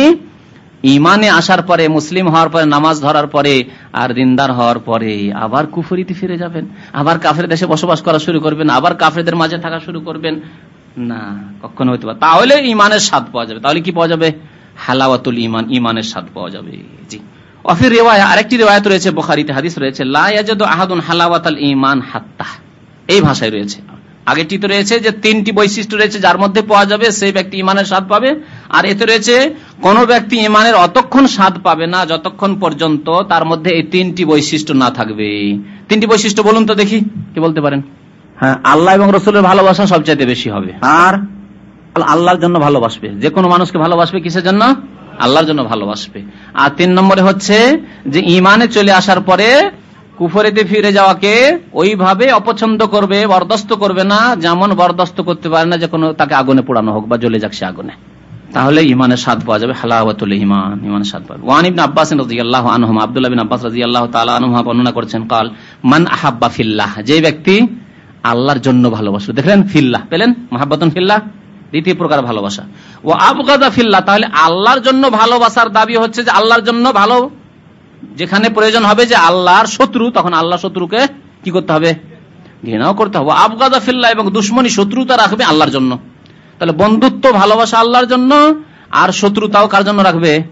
ইমানে আসার পরে, মুসলিম হওয়ার পরে, নামাজ ধরার পরে আর দিনদার হওয়ার পরে আবার কুফরিতে ফিরে যাবেন। আবার কাফের দেশে বসবাস করা শুরু করবেন। আবার কাফেরদের মাঝে থাকা শুরু করবেন। না, কখনো হইতে পারে। তাহলে ইমানের স্বাদ পাওয়া যাবে। তাহলে কি পাওয়া যাবে? হালাওয়াতুল ইমান ইমানের স্বাদ পাওয়া যাবে। জি। অফির রেওয়ায়, আরেকটি রেওয়ায়ত রয়েছে, বোখারিতে হাদিস রয়েছে লায়াজাদ আহাদুন হালাওয়াতাল ইমান হাত্তা। এই ভাষায় রয়েছে। আগেটি তো রয়েছে যে, তিনটি বৈশিষ্ট্য রয়েছে যার মধ্যে পাওয়া যাবে, সেই ব্যক্তি ইমানের স্বাদ পাবে। আর এতে রয়েছে, কোন ব্যক্তি ইমানের অতক্ষণ স্বাদ পাবে না, যতক্ষণ পর্যন্ত তার মধ্যে এই তিনটি বৈশিষ্ট্য না থাকবে। তিনটি বৈশিষ্ট্য বলুন তো দেখি, কি বলতে পারেন? হ্যাঁ আল্লাহ এবং রসুলের ভালোবাসা সবচাইতে বেশি হবে। আর? আল্লাহর জন্য ভালোবাসবে। যে কোনো মানুষকে ভালোবাসবে কিসের জন্য? আল্লাহর জন্য ভালোবাসবে। আর তিন নম্বরে হচ্ছে যে ইমানে চলে আসার পরে কুফরেতে ফিরে যাওয়াকে ওইভাবে অপছন্দ করবে বরদাস্ত করবে না যেমন বরদাস্ত করতে পারে না যে কোনো তাকে আগুনে পোড়ানো হোক বা জ্বলে যাক সে আগুনে। তাহলে ইমানের স্বাদ পাওয়া যাবে হালাওয়াতুল ইমান ইমানের স্বাদ পাবে ওয়ান ইবনে আব্বাস রাদিয়াল্লাহু আনহুমা আব্দুল্লাহ বিন আব্বাস রাদিয়াল্লাহু তাআলা আনহুমা বর্ণনা করেছেন কাল মান আহাব্বা ফিল্লাহ যে ব্যক্তি আল্লাহর জন্য ভালোবাসলো দেখলেন ফিল্লাহ, পেলেন মাহাব্বাতুন ফিল্লাহ? দ্বিতীয় প্রকার ভালোবাসা। ও আবগাদা ফিল্লাহ, তাহলে আল্লাহর জন্য ভালোবাসার দাবি হচ্ছে যে আল্লাহর জন্য ভালো। যেখানে প্রয়োজন হবে যে আল্লাহর শত্রু, তখন আল্লাহ শত্রুকে কি করতে হবে? ঘৃণাও করতে হবে। আবগাদা ফিল্লা এবং দুশ্মনী শত্রুতা রাখবে আল্লাহর জন্য। তাহলে বন্ধুত্ব, ভালোবাসা আল্লাহর জন্য, আর শত্রুতাও কার জন্য রাখবে?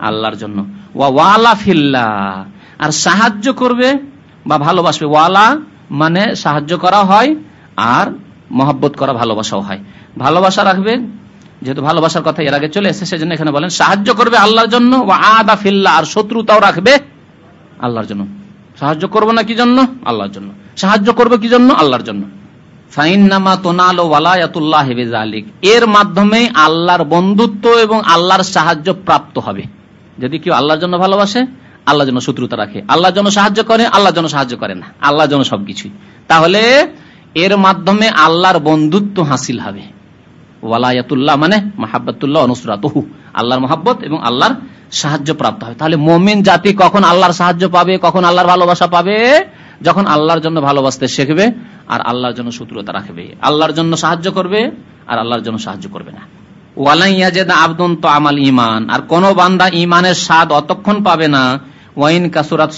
আল্লাহর জন্য। ওয়ালা ফিল্লা আর সাহায্য করবে বা ভালোবাসবে? ওয়ালা মানে সাহায্য করা হয় আর মহব্বত করা, ভালোবাসাও হয়। ভালোবাসা রাখবে, যেহেতু ভালোবাসার কথা এর আগে চলে এসেছে, সেজন্য এখানে বলেন, সাহায্য করবে আল্লাহর জন্য আদা ফিল্লা, আর শত্রুতাও রাখবে আল্লাহর জন্য। সাহায্য করব না কি জন্য? আল্লাহর জন্য। সাহায্য করবে কি জন্য? আল্লাহর জন্য। এর মাধ্যমে আল্লাহর বন্ধুত্ব এবং আল্লাহর সাহায্য প্রাপ্ত হবে। যদি কেউ আল্লাহর জন্য ভালোবাসে আল্লাহর জন্য শত্রুতা রাখে। আল্লাহ জন্য সাহায্য করে, আল্লাহ জন্য সাহায্য করে না। আল্লাহ জন্য সবকিছুই। তাহলে এর মাধ্যমে আল্লাহর বন্ধুত্ব হাসিল হবে। ওয়ালায়াতুল্লাহ মানে মাহাব্বাতুল্লাহ অনুসরাতহু। আল্লাহর মহাব্বত এবং আল্লাহর সাহায্য প্রাপ্ত হবে। তাহলে মমিন জাতি কখন আল্লাহর সাহায্য পাবে, কখন আল্লাহর ভালোবাসা পাবে? যখন আল্লাহর জন্য ভালোবাসতে শিখবে আর আল্লাহর জন্য শত্রুতা রাখবে। আল্লাহর জন্য সাহায্য করবে আর আল্লাহর জন্য সাহায্য করবে না। আবদুন তো আমাল ইমান আর কোন বান্দা ইমানের স্বাদ অতক্ষণ পাবে না। ওয়াইন কাসুরাত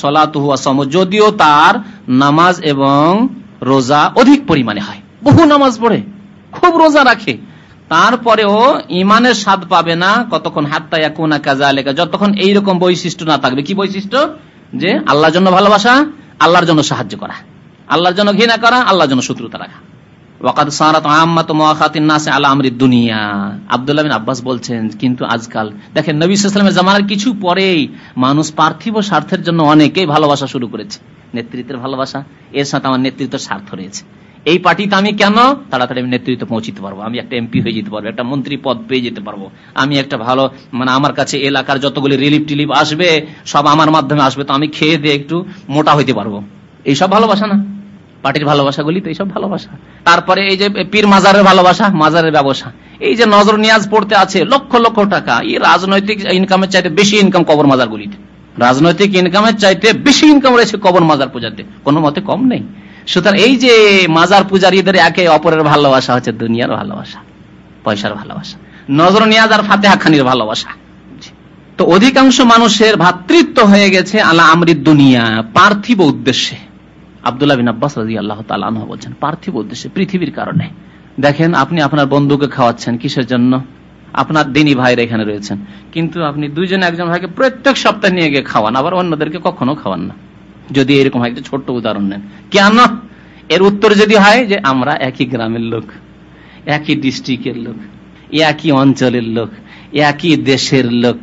যদিও তার নামাজ এবং রোজা অধিক পরিমাণে হয়। বহু নামাজ পড়ে, খুব রোজা রাখে। তারপরেও ইমানের স্বাদ পাবে না। কতক্ষণ হাত্তায়া কোনা কাজা লেখা যতক্ষণ এইরকম বৈশিষ্ট্য না থাকবে। কি বৈশিষ্ট্য? যে আল্লাহর জন্য ভালোবাসা, আল্লাহর জন্য সাহায্য করা। আল্লাহর জন্য ঘৃণা করা, আল্লাহর জন্য শত্রুতা রাখা। আব্বাস বলছেন, কিন্তু আজকাল দেখেন, নবী ইসলামের জামানার কিছু পরেই মানুষ পার্থিব স্বার্থের জন্য অনেকেই ভালোবাসা শুরু করেছে। নেতৃত্বের ভালোবাসা, এর সাথে আমার নেতৃত্বের স্বার্থ রয়েছে। এই পার্টিতে আমি কেন? তাড়াতাড়ি আমি নেতৃত্ব পৌঁছিতে পারব। আমি একটা এমপি হয়ে যেতে পারব, একটা মন্ত্রী পদ পেয়ে যেতে পারব। আমি একটা ভালো মানে আমার কাছে এলাকার যতগুলি রিলিফ টিলিফ আসবে, সব আমার মাধ্যমে আসবে, তো আমি খেয়ে দিয়ে একটু মোটা হইতে পারব। এইসব ভালোবাসা না। পার্টির ভালোবাসাগুলি তো এইসব ভালোবাসা। তারপরে এই যে পীর মাজারের ভালোবাসা, মাজারের ব্যবসা। এই যে নজর নিয়াজ পড়তে আছে লক্ষ লক্ষ টাকা, এই রাজনৈতিক ইনকামের চাইতে বেশি ইনকাম কবর মাজারগুলিতে। রাজনৈতিক ইনকামের চাইতে বেশি ইনকাম রয়েছে কবর মাজার পূজাতে কোনো মতে কম নেই। সুতরাং এই যে মাজার পূজারীদের একে অপরের ভালোবাসা হচ্ছে দুনিয়ার ভালোবাসা, পয়সার ভালোবাসা। নজর নিয়াজ আর ফাতেহা খানির ভালোবাসা। তো অধিকাংশ মানুষের ভাতৃত্ব হয়ে গেছে আলা আমরিদ দুনিয়া, পার্থিব উদ্দেশ্যে। আবদুল্লাহ বিন আব্বাস রাজি আল্লাহ তালাহ বলছেন, পার্থিব উদ্দেশ্যে, পৃথিবীর কারণে। দেখেন, আপনি আপনার বন্ধুকে খাওয়াচ্ছেন কিসের জন্য? আপনার দিনী ভাইরা এখানে রয়েছেন। কিন্তু আপনি দুইজন একজন ভাইকে প্রত্যেক সপ্তাহে নিয়ে গিয়ে খাওয়ান, আবার অন্যদেরকে কখনো খাওয়ান না। যদি এরকম হয় ছোট্ট উদাহরণ নেন। কেন? এর উত্তর যদি হয় যে আমরা একই গ্রামের লোক, একই ডিস্ট্রিক্টের লোক, একই অঞ্চলের লোক, একই দেশের লোক।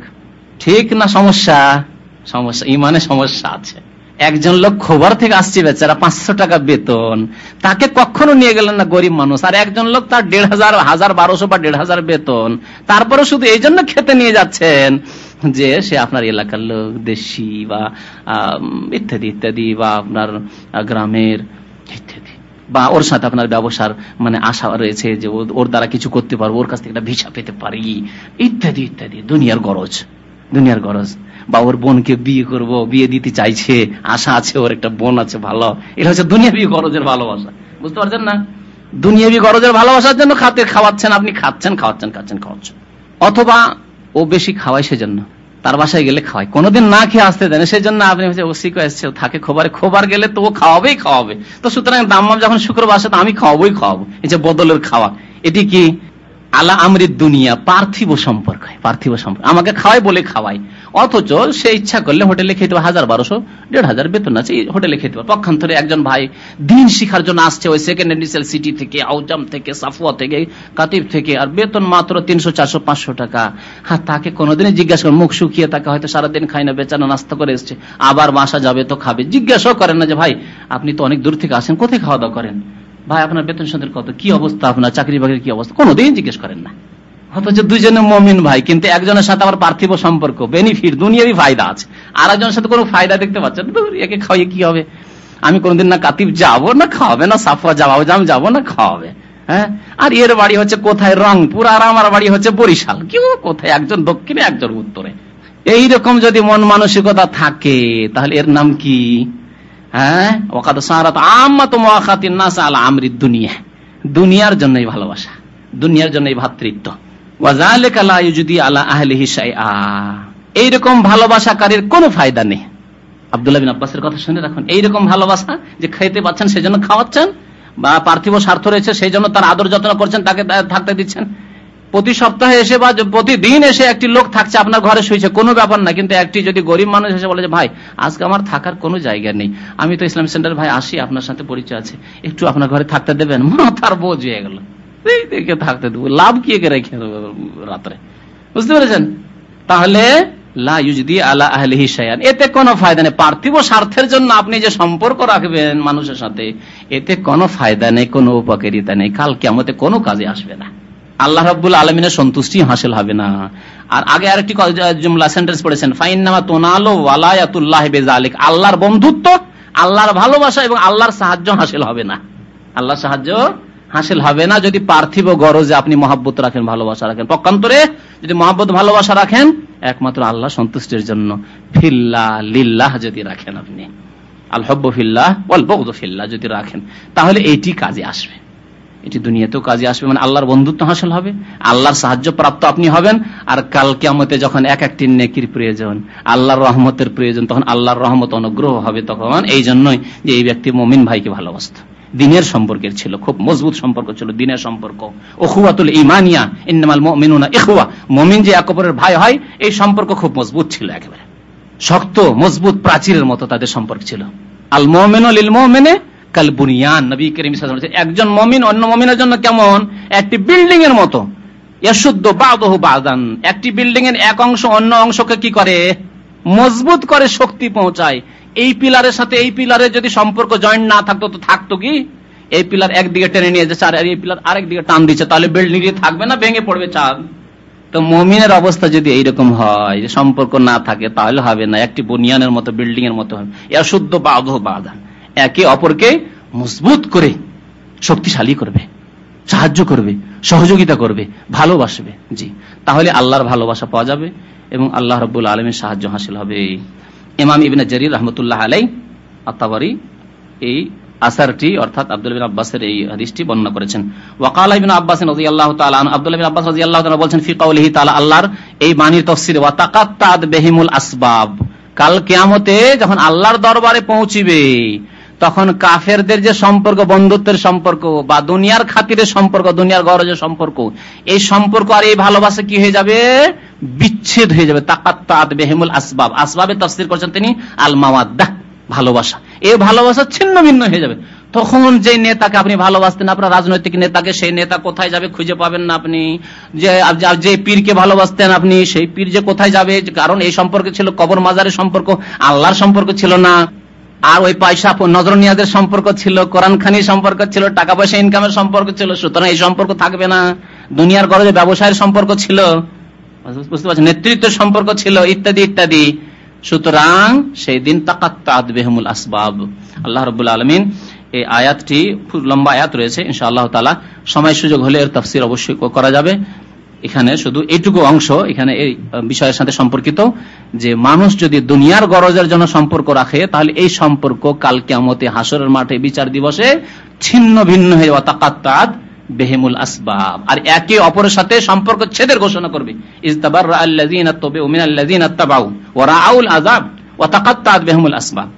ঠিক না সমস্যা? সমস্যা, ইমানে সমস্যা আছে। একজন লোক খবর থেকে আসছে বেচারা, পাঁচশো টাকা বেতন। তাকে কখনো নিয়ে গেলেন না গরিব মানুষ। আর একজন লোক তার দেড় হাজার হাজার বারোশো বা দেড় হাজার বেতন। তারপরে শুধু এই জন্য খেতে নিয়ে যাচ্ছেন যে সে আপনার এলাকার লোক, দেশি বা ইত্যাদি ইত্যাদি বা আপনার গ্রামের, ইত্যাদি। বা ওর সাথে আপনার ব্যবসার মানে আশা রয়েছে যে ওর দ্বারা কিছু করতে পারব, ওর কাছ থেকে একটা ভিসা পেতে পারি। ইত্যাদি ইত্যাদি, দুনিয়ার গরজ। দুনিয়ার গরজ। বা ওর বোনকে বিয়ে করব, বিয়ে দিতে চাইছে, আশা আছে, ওর একটা বোন আছে ভালো। এটা হচ্ছে দুনিয়াবি গরজের ভালোবাসা। বুঝতে পারছেন না? দুনিয়াবি গরজের ভালোবাসার জন্য খাতে খাওয়াচ্ছেন আপনি, খাচ্ছেন, খাওয়াচ্ছেন খাচ্ছেন, খাওয়াচ্ছেন। অথবা ও বেশি খাওয়ায় সেজন্য। তার বাসায় গেলে খাওয়াই কোনোদিন না খেয়ে আসতে দেন সেই জন্য আপনি হচ্ছে ওসিকে এসছে থাকে খোবারে। খোবার গেলে তো ও খাওয়াবেই খাওয়াবে। তো সুতরাং দাম্মাম যখন শুক্রবার আসে, তো আমি খাওয়াবোই খাওয়াবো। এই যে বদলের খাওয়া। এটি কি আলা আমরিদ দুনিয়া, পার্থিব সম্পর্ক পার্থিব সম্পর্ক। আমাকে খাওয়াই বলে খাওয়াই অথচ সে ইচ্ছা করলে হোটেলে খেতে হাজার বারোশো, দেড় হাজার বেতন আছে, হোটেলে খেতে পারে পক্ষান্তরে একজন ভাই দিন শিখার জন্য আসছে ওই সেকেন্ড ইন্ডিসিয়াল সিটি থেকে, আউজাম থেকে সাফুয়া থেকে, কাতিব থেকে, আর বেতন মাত্র তিনশো, চারশো, পাঁচশো টাকা। হ্যাঁ তাকে কোনোদিনই জিজ্ঞাসা করে, মুখ শুকিয়ে তাকে হয়তো সারাদিন খাই না বেচানো নাস্তা করে এসছে। আবার বাসা যাবে তো খাবে। জিজ্ঞাসাও করেন না যে, ভাই, আপনি তো অনেক দূর থেকে আসেন, কোথায় খাওয়া দাওয়া করেন? ভাই, আপনার বেতন সন্দের কত? কি অবস্থা আপনার? চাকরি বাকরির কি অবস্থা? কোনোদিন জিজ্ঞেস করেন না। অথচ দুজনে মমিন ভাই, কিন্তু একজনের সাথে আমার পার্থিব সম্পর্ক বেনিফিট দুনিয়ারই ফায়দা আছে। আর একজনের সাথে কোনো ফায়দা দেখতে পাচ্ছেন? একে খাওয়াই কি হবে? আমি কোনোদিন না কাতিব যাব, না খাওয়াবে, না সাফা যাব আমি যাব, না খাওয়াবে। হ্যাঁ? আর এর বাড়ি হচ্ছে কোথায়? রংপুর, আর আমার বাড়ি হচ্ছে বরিশাল। কেউ, কোথায়? একজন দক্ষিণে, একজন উত্তরে। এইরকম যদি মন মানসিকতা থাকে, তাহলে এর নাম কি? হ্যাঁ? দুনিয়ার জন্যই ভালোবাসা। দুনিয়ার জন্যই ভাতৃত্ব এইরকম ভালোবাসাকারীর কোনো ফায়দা নেই। আবদুল্লাহ আব্বাসের কথা শুনে রাখুন। এইরকম ভালোবাসা যে খেতে পাচ্ছেন, সেজন্য খাওয়াচ্ছেন, বা পার্থিব স্বার্থ রয়েছে সেই জন্য তার আদর যত্ন করছেন, তাকে, থাকতে দিচ্ছেন। প্রতি সপ্তাহে এসে বা প্রতিদিন এসে একটি লোক থাকছে, আপনার ঘরে শুয়েছে কোনো ব্যাপার না। কিন্তু একটি যদি গরিব মানুষ এসে বলে যে, ভাই, আজকে আমার থাকার কোনো জায়গা নেই। আমি তো ইসলাম সেন্টার ভাই আসি, আপনার সাথে পরিচয় আছে। একটু আপনার ঘরে থাকতে দেবেন? মাথার বোঝ হয়ে গেল। থাকতে দেবো। লাভ কি রেখে রাত্রে? বুঝতে পেরেছেন? তাহলে এতে কোনো ফায়দা নেই। পার্থিব স্বার্থের জন্য আপনি যে সম্পর্ক রাখবেন মানুষের সাথে, এতে কোনো ফায়দা নেই, কোনো উপকারিতা নেই। কাল কেমতে কোনো কাজে আসবে না। আল্লাহ রব্বুল আলমিনের সন্তুষ্টি হাসিল হবে না। আর আগে আরেকটি জুমলা সেন্টেন্স পড়েছেন ফাইনামা তোনালো ওয়ালায়াতুল্লাহ বেজালিক আল্লাহর বন্ধুত্ব, আল্লাহর ভালোবাসা এবং আল্লাহর সাহায্য হাসিল হবে না। আল্লাহর সাহায্য হাসিল হবে না যদি পার্থিব গরজে আপনি মহাব্বত রাখেন, ভালোবাসা রাখেন। পক্ষান্তরে যদি মহাব্বত, ভালোবাসা রাখেন, একমাত্র আল্লাহ সন্তুষ্টির জন্য। ফিল্লা লিল্লাহ যদি রাখেন আপনি। আল হব্ব ফিল্লাহ অল্প ফিল্লাহ যদি রাখেন, তাহলে এইটি কাজে আসবে। এটি দুনিয়াতেও কাজে আসবে। মানে আল্লাহর বন্ধুত্ব হাসিল হবে, আল্লাহর সাহায্য প্রাপ্ত আপনি হবেন, আর কাল কেমতে যখন এক একটি নেকির প্রয়োজন, আল্লাহর রহমতের প্রয়োজন, তখন আল্লাহর রহমত অনুগ্রহ হবে তখন। এই জন্যই যে এই ব্যক্তি মমিন ভাইকে ভালোবাসত। দিনের সম্পর্কের ছিল, খুব মজবুত সম্পর্ক ছিল, দিনের সম্পর্ক। ওখুয়াতুল ইমানিয়া ইন্নামাল মুমিনুনা ইখওয়া। মুমিন যে এক ভাই হয়, এই সম্পর্ক খুব মজবুত ছিল একেবারে। শক্ত, মজবুত, প্রাচীরের মতো তাদের সম্পর্ক ছিল। আল মোমেন মোমেনে কাল বুনিয়ান, নবী করিম একজন মমিন অন্য মমিনের জন্য কেমন? একটি বিল্ডিং এর মতো। এশুদ্ধ বাদহ বাদান। একটি বিল্ডিং এর এক অংশ অন্য অংশকে কি করে? মজবুত করে শক্তি পৌঁছায়। এই পিলারের সাথে এই পিলারের যদি সম্পর্ক জয়েন্ট না থাকতো, তো থাকতো কি? এই পিলার একদিকে টেনে নিয়ে যাচ্ছে আর এই পিলার আরেক দিকে টান দিচ্ছে, তাহলে বিল্ডিং থাকবে না, ভেঙে পড়বে চাঁদ। তো মমিনের অবস্থা যদি এইরকম হয়, যে সম্পর্ক না থাকে, তাহলে হবে না। একটি বুনিয়ানের মতো বিল্ডিং এর মতো হবে। শুদ্ধ বাধ বাধা একে অপরকে মজবুত করে শক্তিশালী করবে, সাহায্য করবে, সহযোগিতা করবে, ভালোবাসবে। জি, তাহলে আল্লাহর ভালোবাসা পাওয়া যাবে এবং আল্লাহ রব্বুল আলমের সাহায্য হাসিল হবে। ইমাম ইবিন জরির রহমতুল্লাহ আলাই আত্মাবারি এই আসারটি অর্থাৎ আব্দুল আব্বাসের এই হাদিসটি বর্ণনা করেছেন। ওয়াকাল ইবিন আব্বাস রাদিয়াল্লাহু তাআলা আব্দুল বিন আব্বাস রাদিয়াল্লাহু তাআলা বলেন ফি কাউলিহি তাআলা, আল্লাহর এই বাণীর তাফসীরে, ওয়া তাকাত্তাদ বিহিমুল আসবাব, কাল কিয়ামতে যখন আল্লাহর দরবারে পৌঁছিবে তখন কাফেরদের যে সম্পর্ক, বন্ধুত্বের সম্পর্ক বা দুনিয়ার খাতিরের সম্পর্ক, দুনিয়ার গরজের সম্পর্ক, এই সম্পর্ক আর এই ভালোবাসা কি হয়ে যাবে? বিচ্ছেদ হয়ে যাবে। তাকাত্তাদ বেহেমুল আসবাব। আসবাবে তফসির করছেন তিনি আল মাওয়াদ্দাহ ভালোবাসা। এই ভালোবাসা ছিন্ন ভিন্ন হয়ে যাবে। তখন যে নেতাকে আপনি ভালোবাসতেন, আপনার রাজনৈতিক নেতাকে, সেই নেতা কোথায় যাবে খুঁজে পাবেন না আপনি? যে যে পীরকে ভালোবাসতেন আপনি, সেই পীর যে কোথায় যাবে? কারণ এই সম্পর্কে ছিল কবর মাজারের সম্পর্ক, আল্লাহর সম্পর্ক ছিল না। আর ওই পয়সা নজর নিয়াদের সম্পর্ক ছিল, কোরআন খানি সম্পর্ক ছিল, টাকা পয়সা ইনকামের সম্পর্ক ছিল, সুতরাং এই সম্পর্ক থাকবে না। দুনিয়ার গরজে ব্যবসায়ের সম্পর্ক ছিল, বুঝতে পারছেন? নেতৃত্বের সম্পর্ক ছিল, ইত্যাদি ইত্যাদি। সুতরাং সেই দিন তাকাত বেহমুল আসবাব। আল্লাহ রব আলমিন এই আয়াতটি খুব লম্বা আয়াত রয়েছে ইনশা আল্লাহ তালা সময় সুযোগ হলে এর তফসির অবশ্যই করা যাবে। এখানে শুধু এইটুকু অংশ, এখানে এই বিষয়ের সাথে সম্পর্কিত যে মানুষ যদি দুনিয়ার গরজের জন্য সম্পর্ক রাখে, তাহলে এই সম্পর্ক কাল কেমতে হাসরের মাঠে বিচার দিবসে ছিন্ন ভিন্ন হয়ে তাকাত্তাদ বেহেমুল আসবাব। আর একে অপরের সাথে সম্পর্ক ছেদের ঘোষণা করবে। ইজতাবার আসবাব।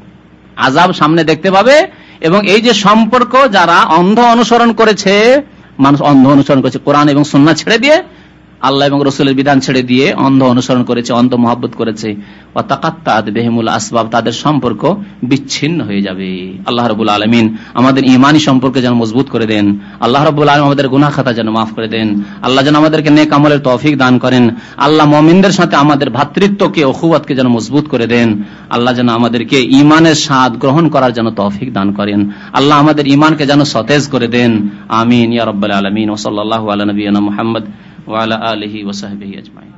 আজাব সামনে দেখতে পাবে এবং এই যে সম্পর্ক যারা অন্ধ অনুসরণ করেছে, মানুষ অন্ধ অনুসরণ করেছে, কোরআন এবং সন্না ছেড়ে দিয়ে আল্লাহ এবং রসুলের বিধান ছেড়ে দিয়ে অন্ধ অনুসরণ করেছে, অন্ধ মহব্বত করেছে। বেহমুল আসবাব, তাদের সম্পর্ক বিচ্ছিন্ন হয়ে যাবে। আল্লাহ রবুল আলমিন আমাদের ইমানি সম্পর্কে যেন মজবুত করে দেন। আল্লাহ রবুল আলম আমাদের গুনা খাতা যেন মাফ করে দেন। আল্লাহ যেন আমাদেরকে নেক আমলের তৌফিক দান করেন। আল্লাহ মমিনদের সাথে আমাদের ভাতৃত্বকে অখুয়াতকে যেন মজবুত করে দেন। আল্লাহ যেন আমাদেরকে ইমানের স্বাদ গ্রহণ করার যেন তৌফিক দান করেন। আল্লাহ আমাদের ইমানকে যেন সতেজ করে দেন। আমিন, ইয়া রব্বাল আলমিন। ওসল্লাহ আল্লাহ নবীনা মোহাম্মদ। وعلی آلہ وصحبہ اجمعین۔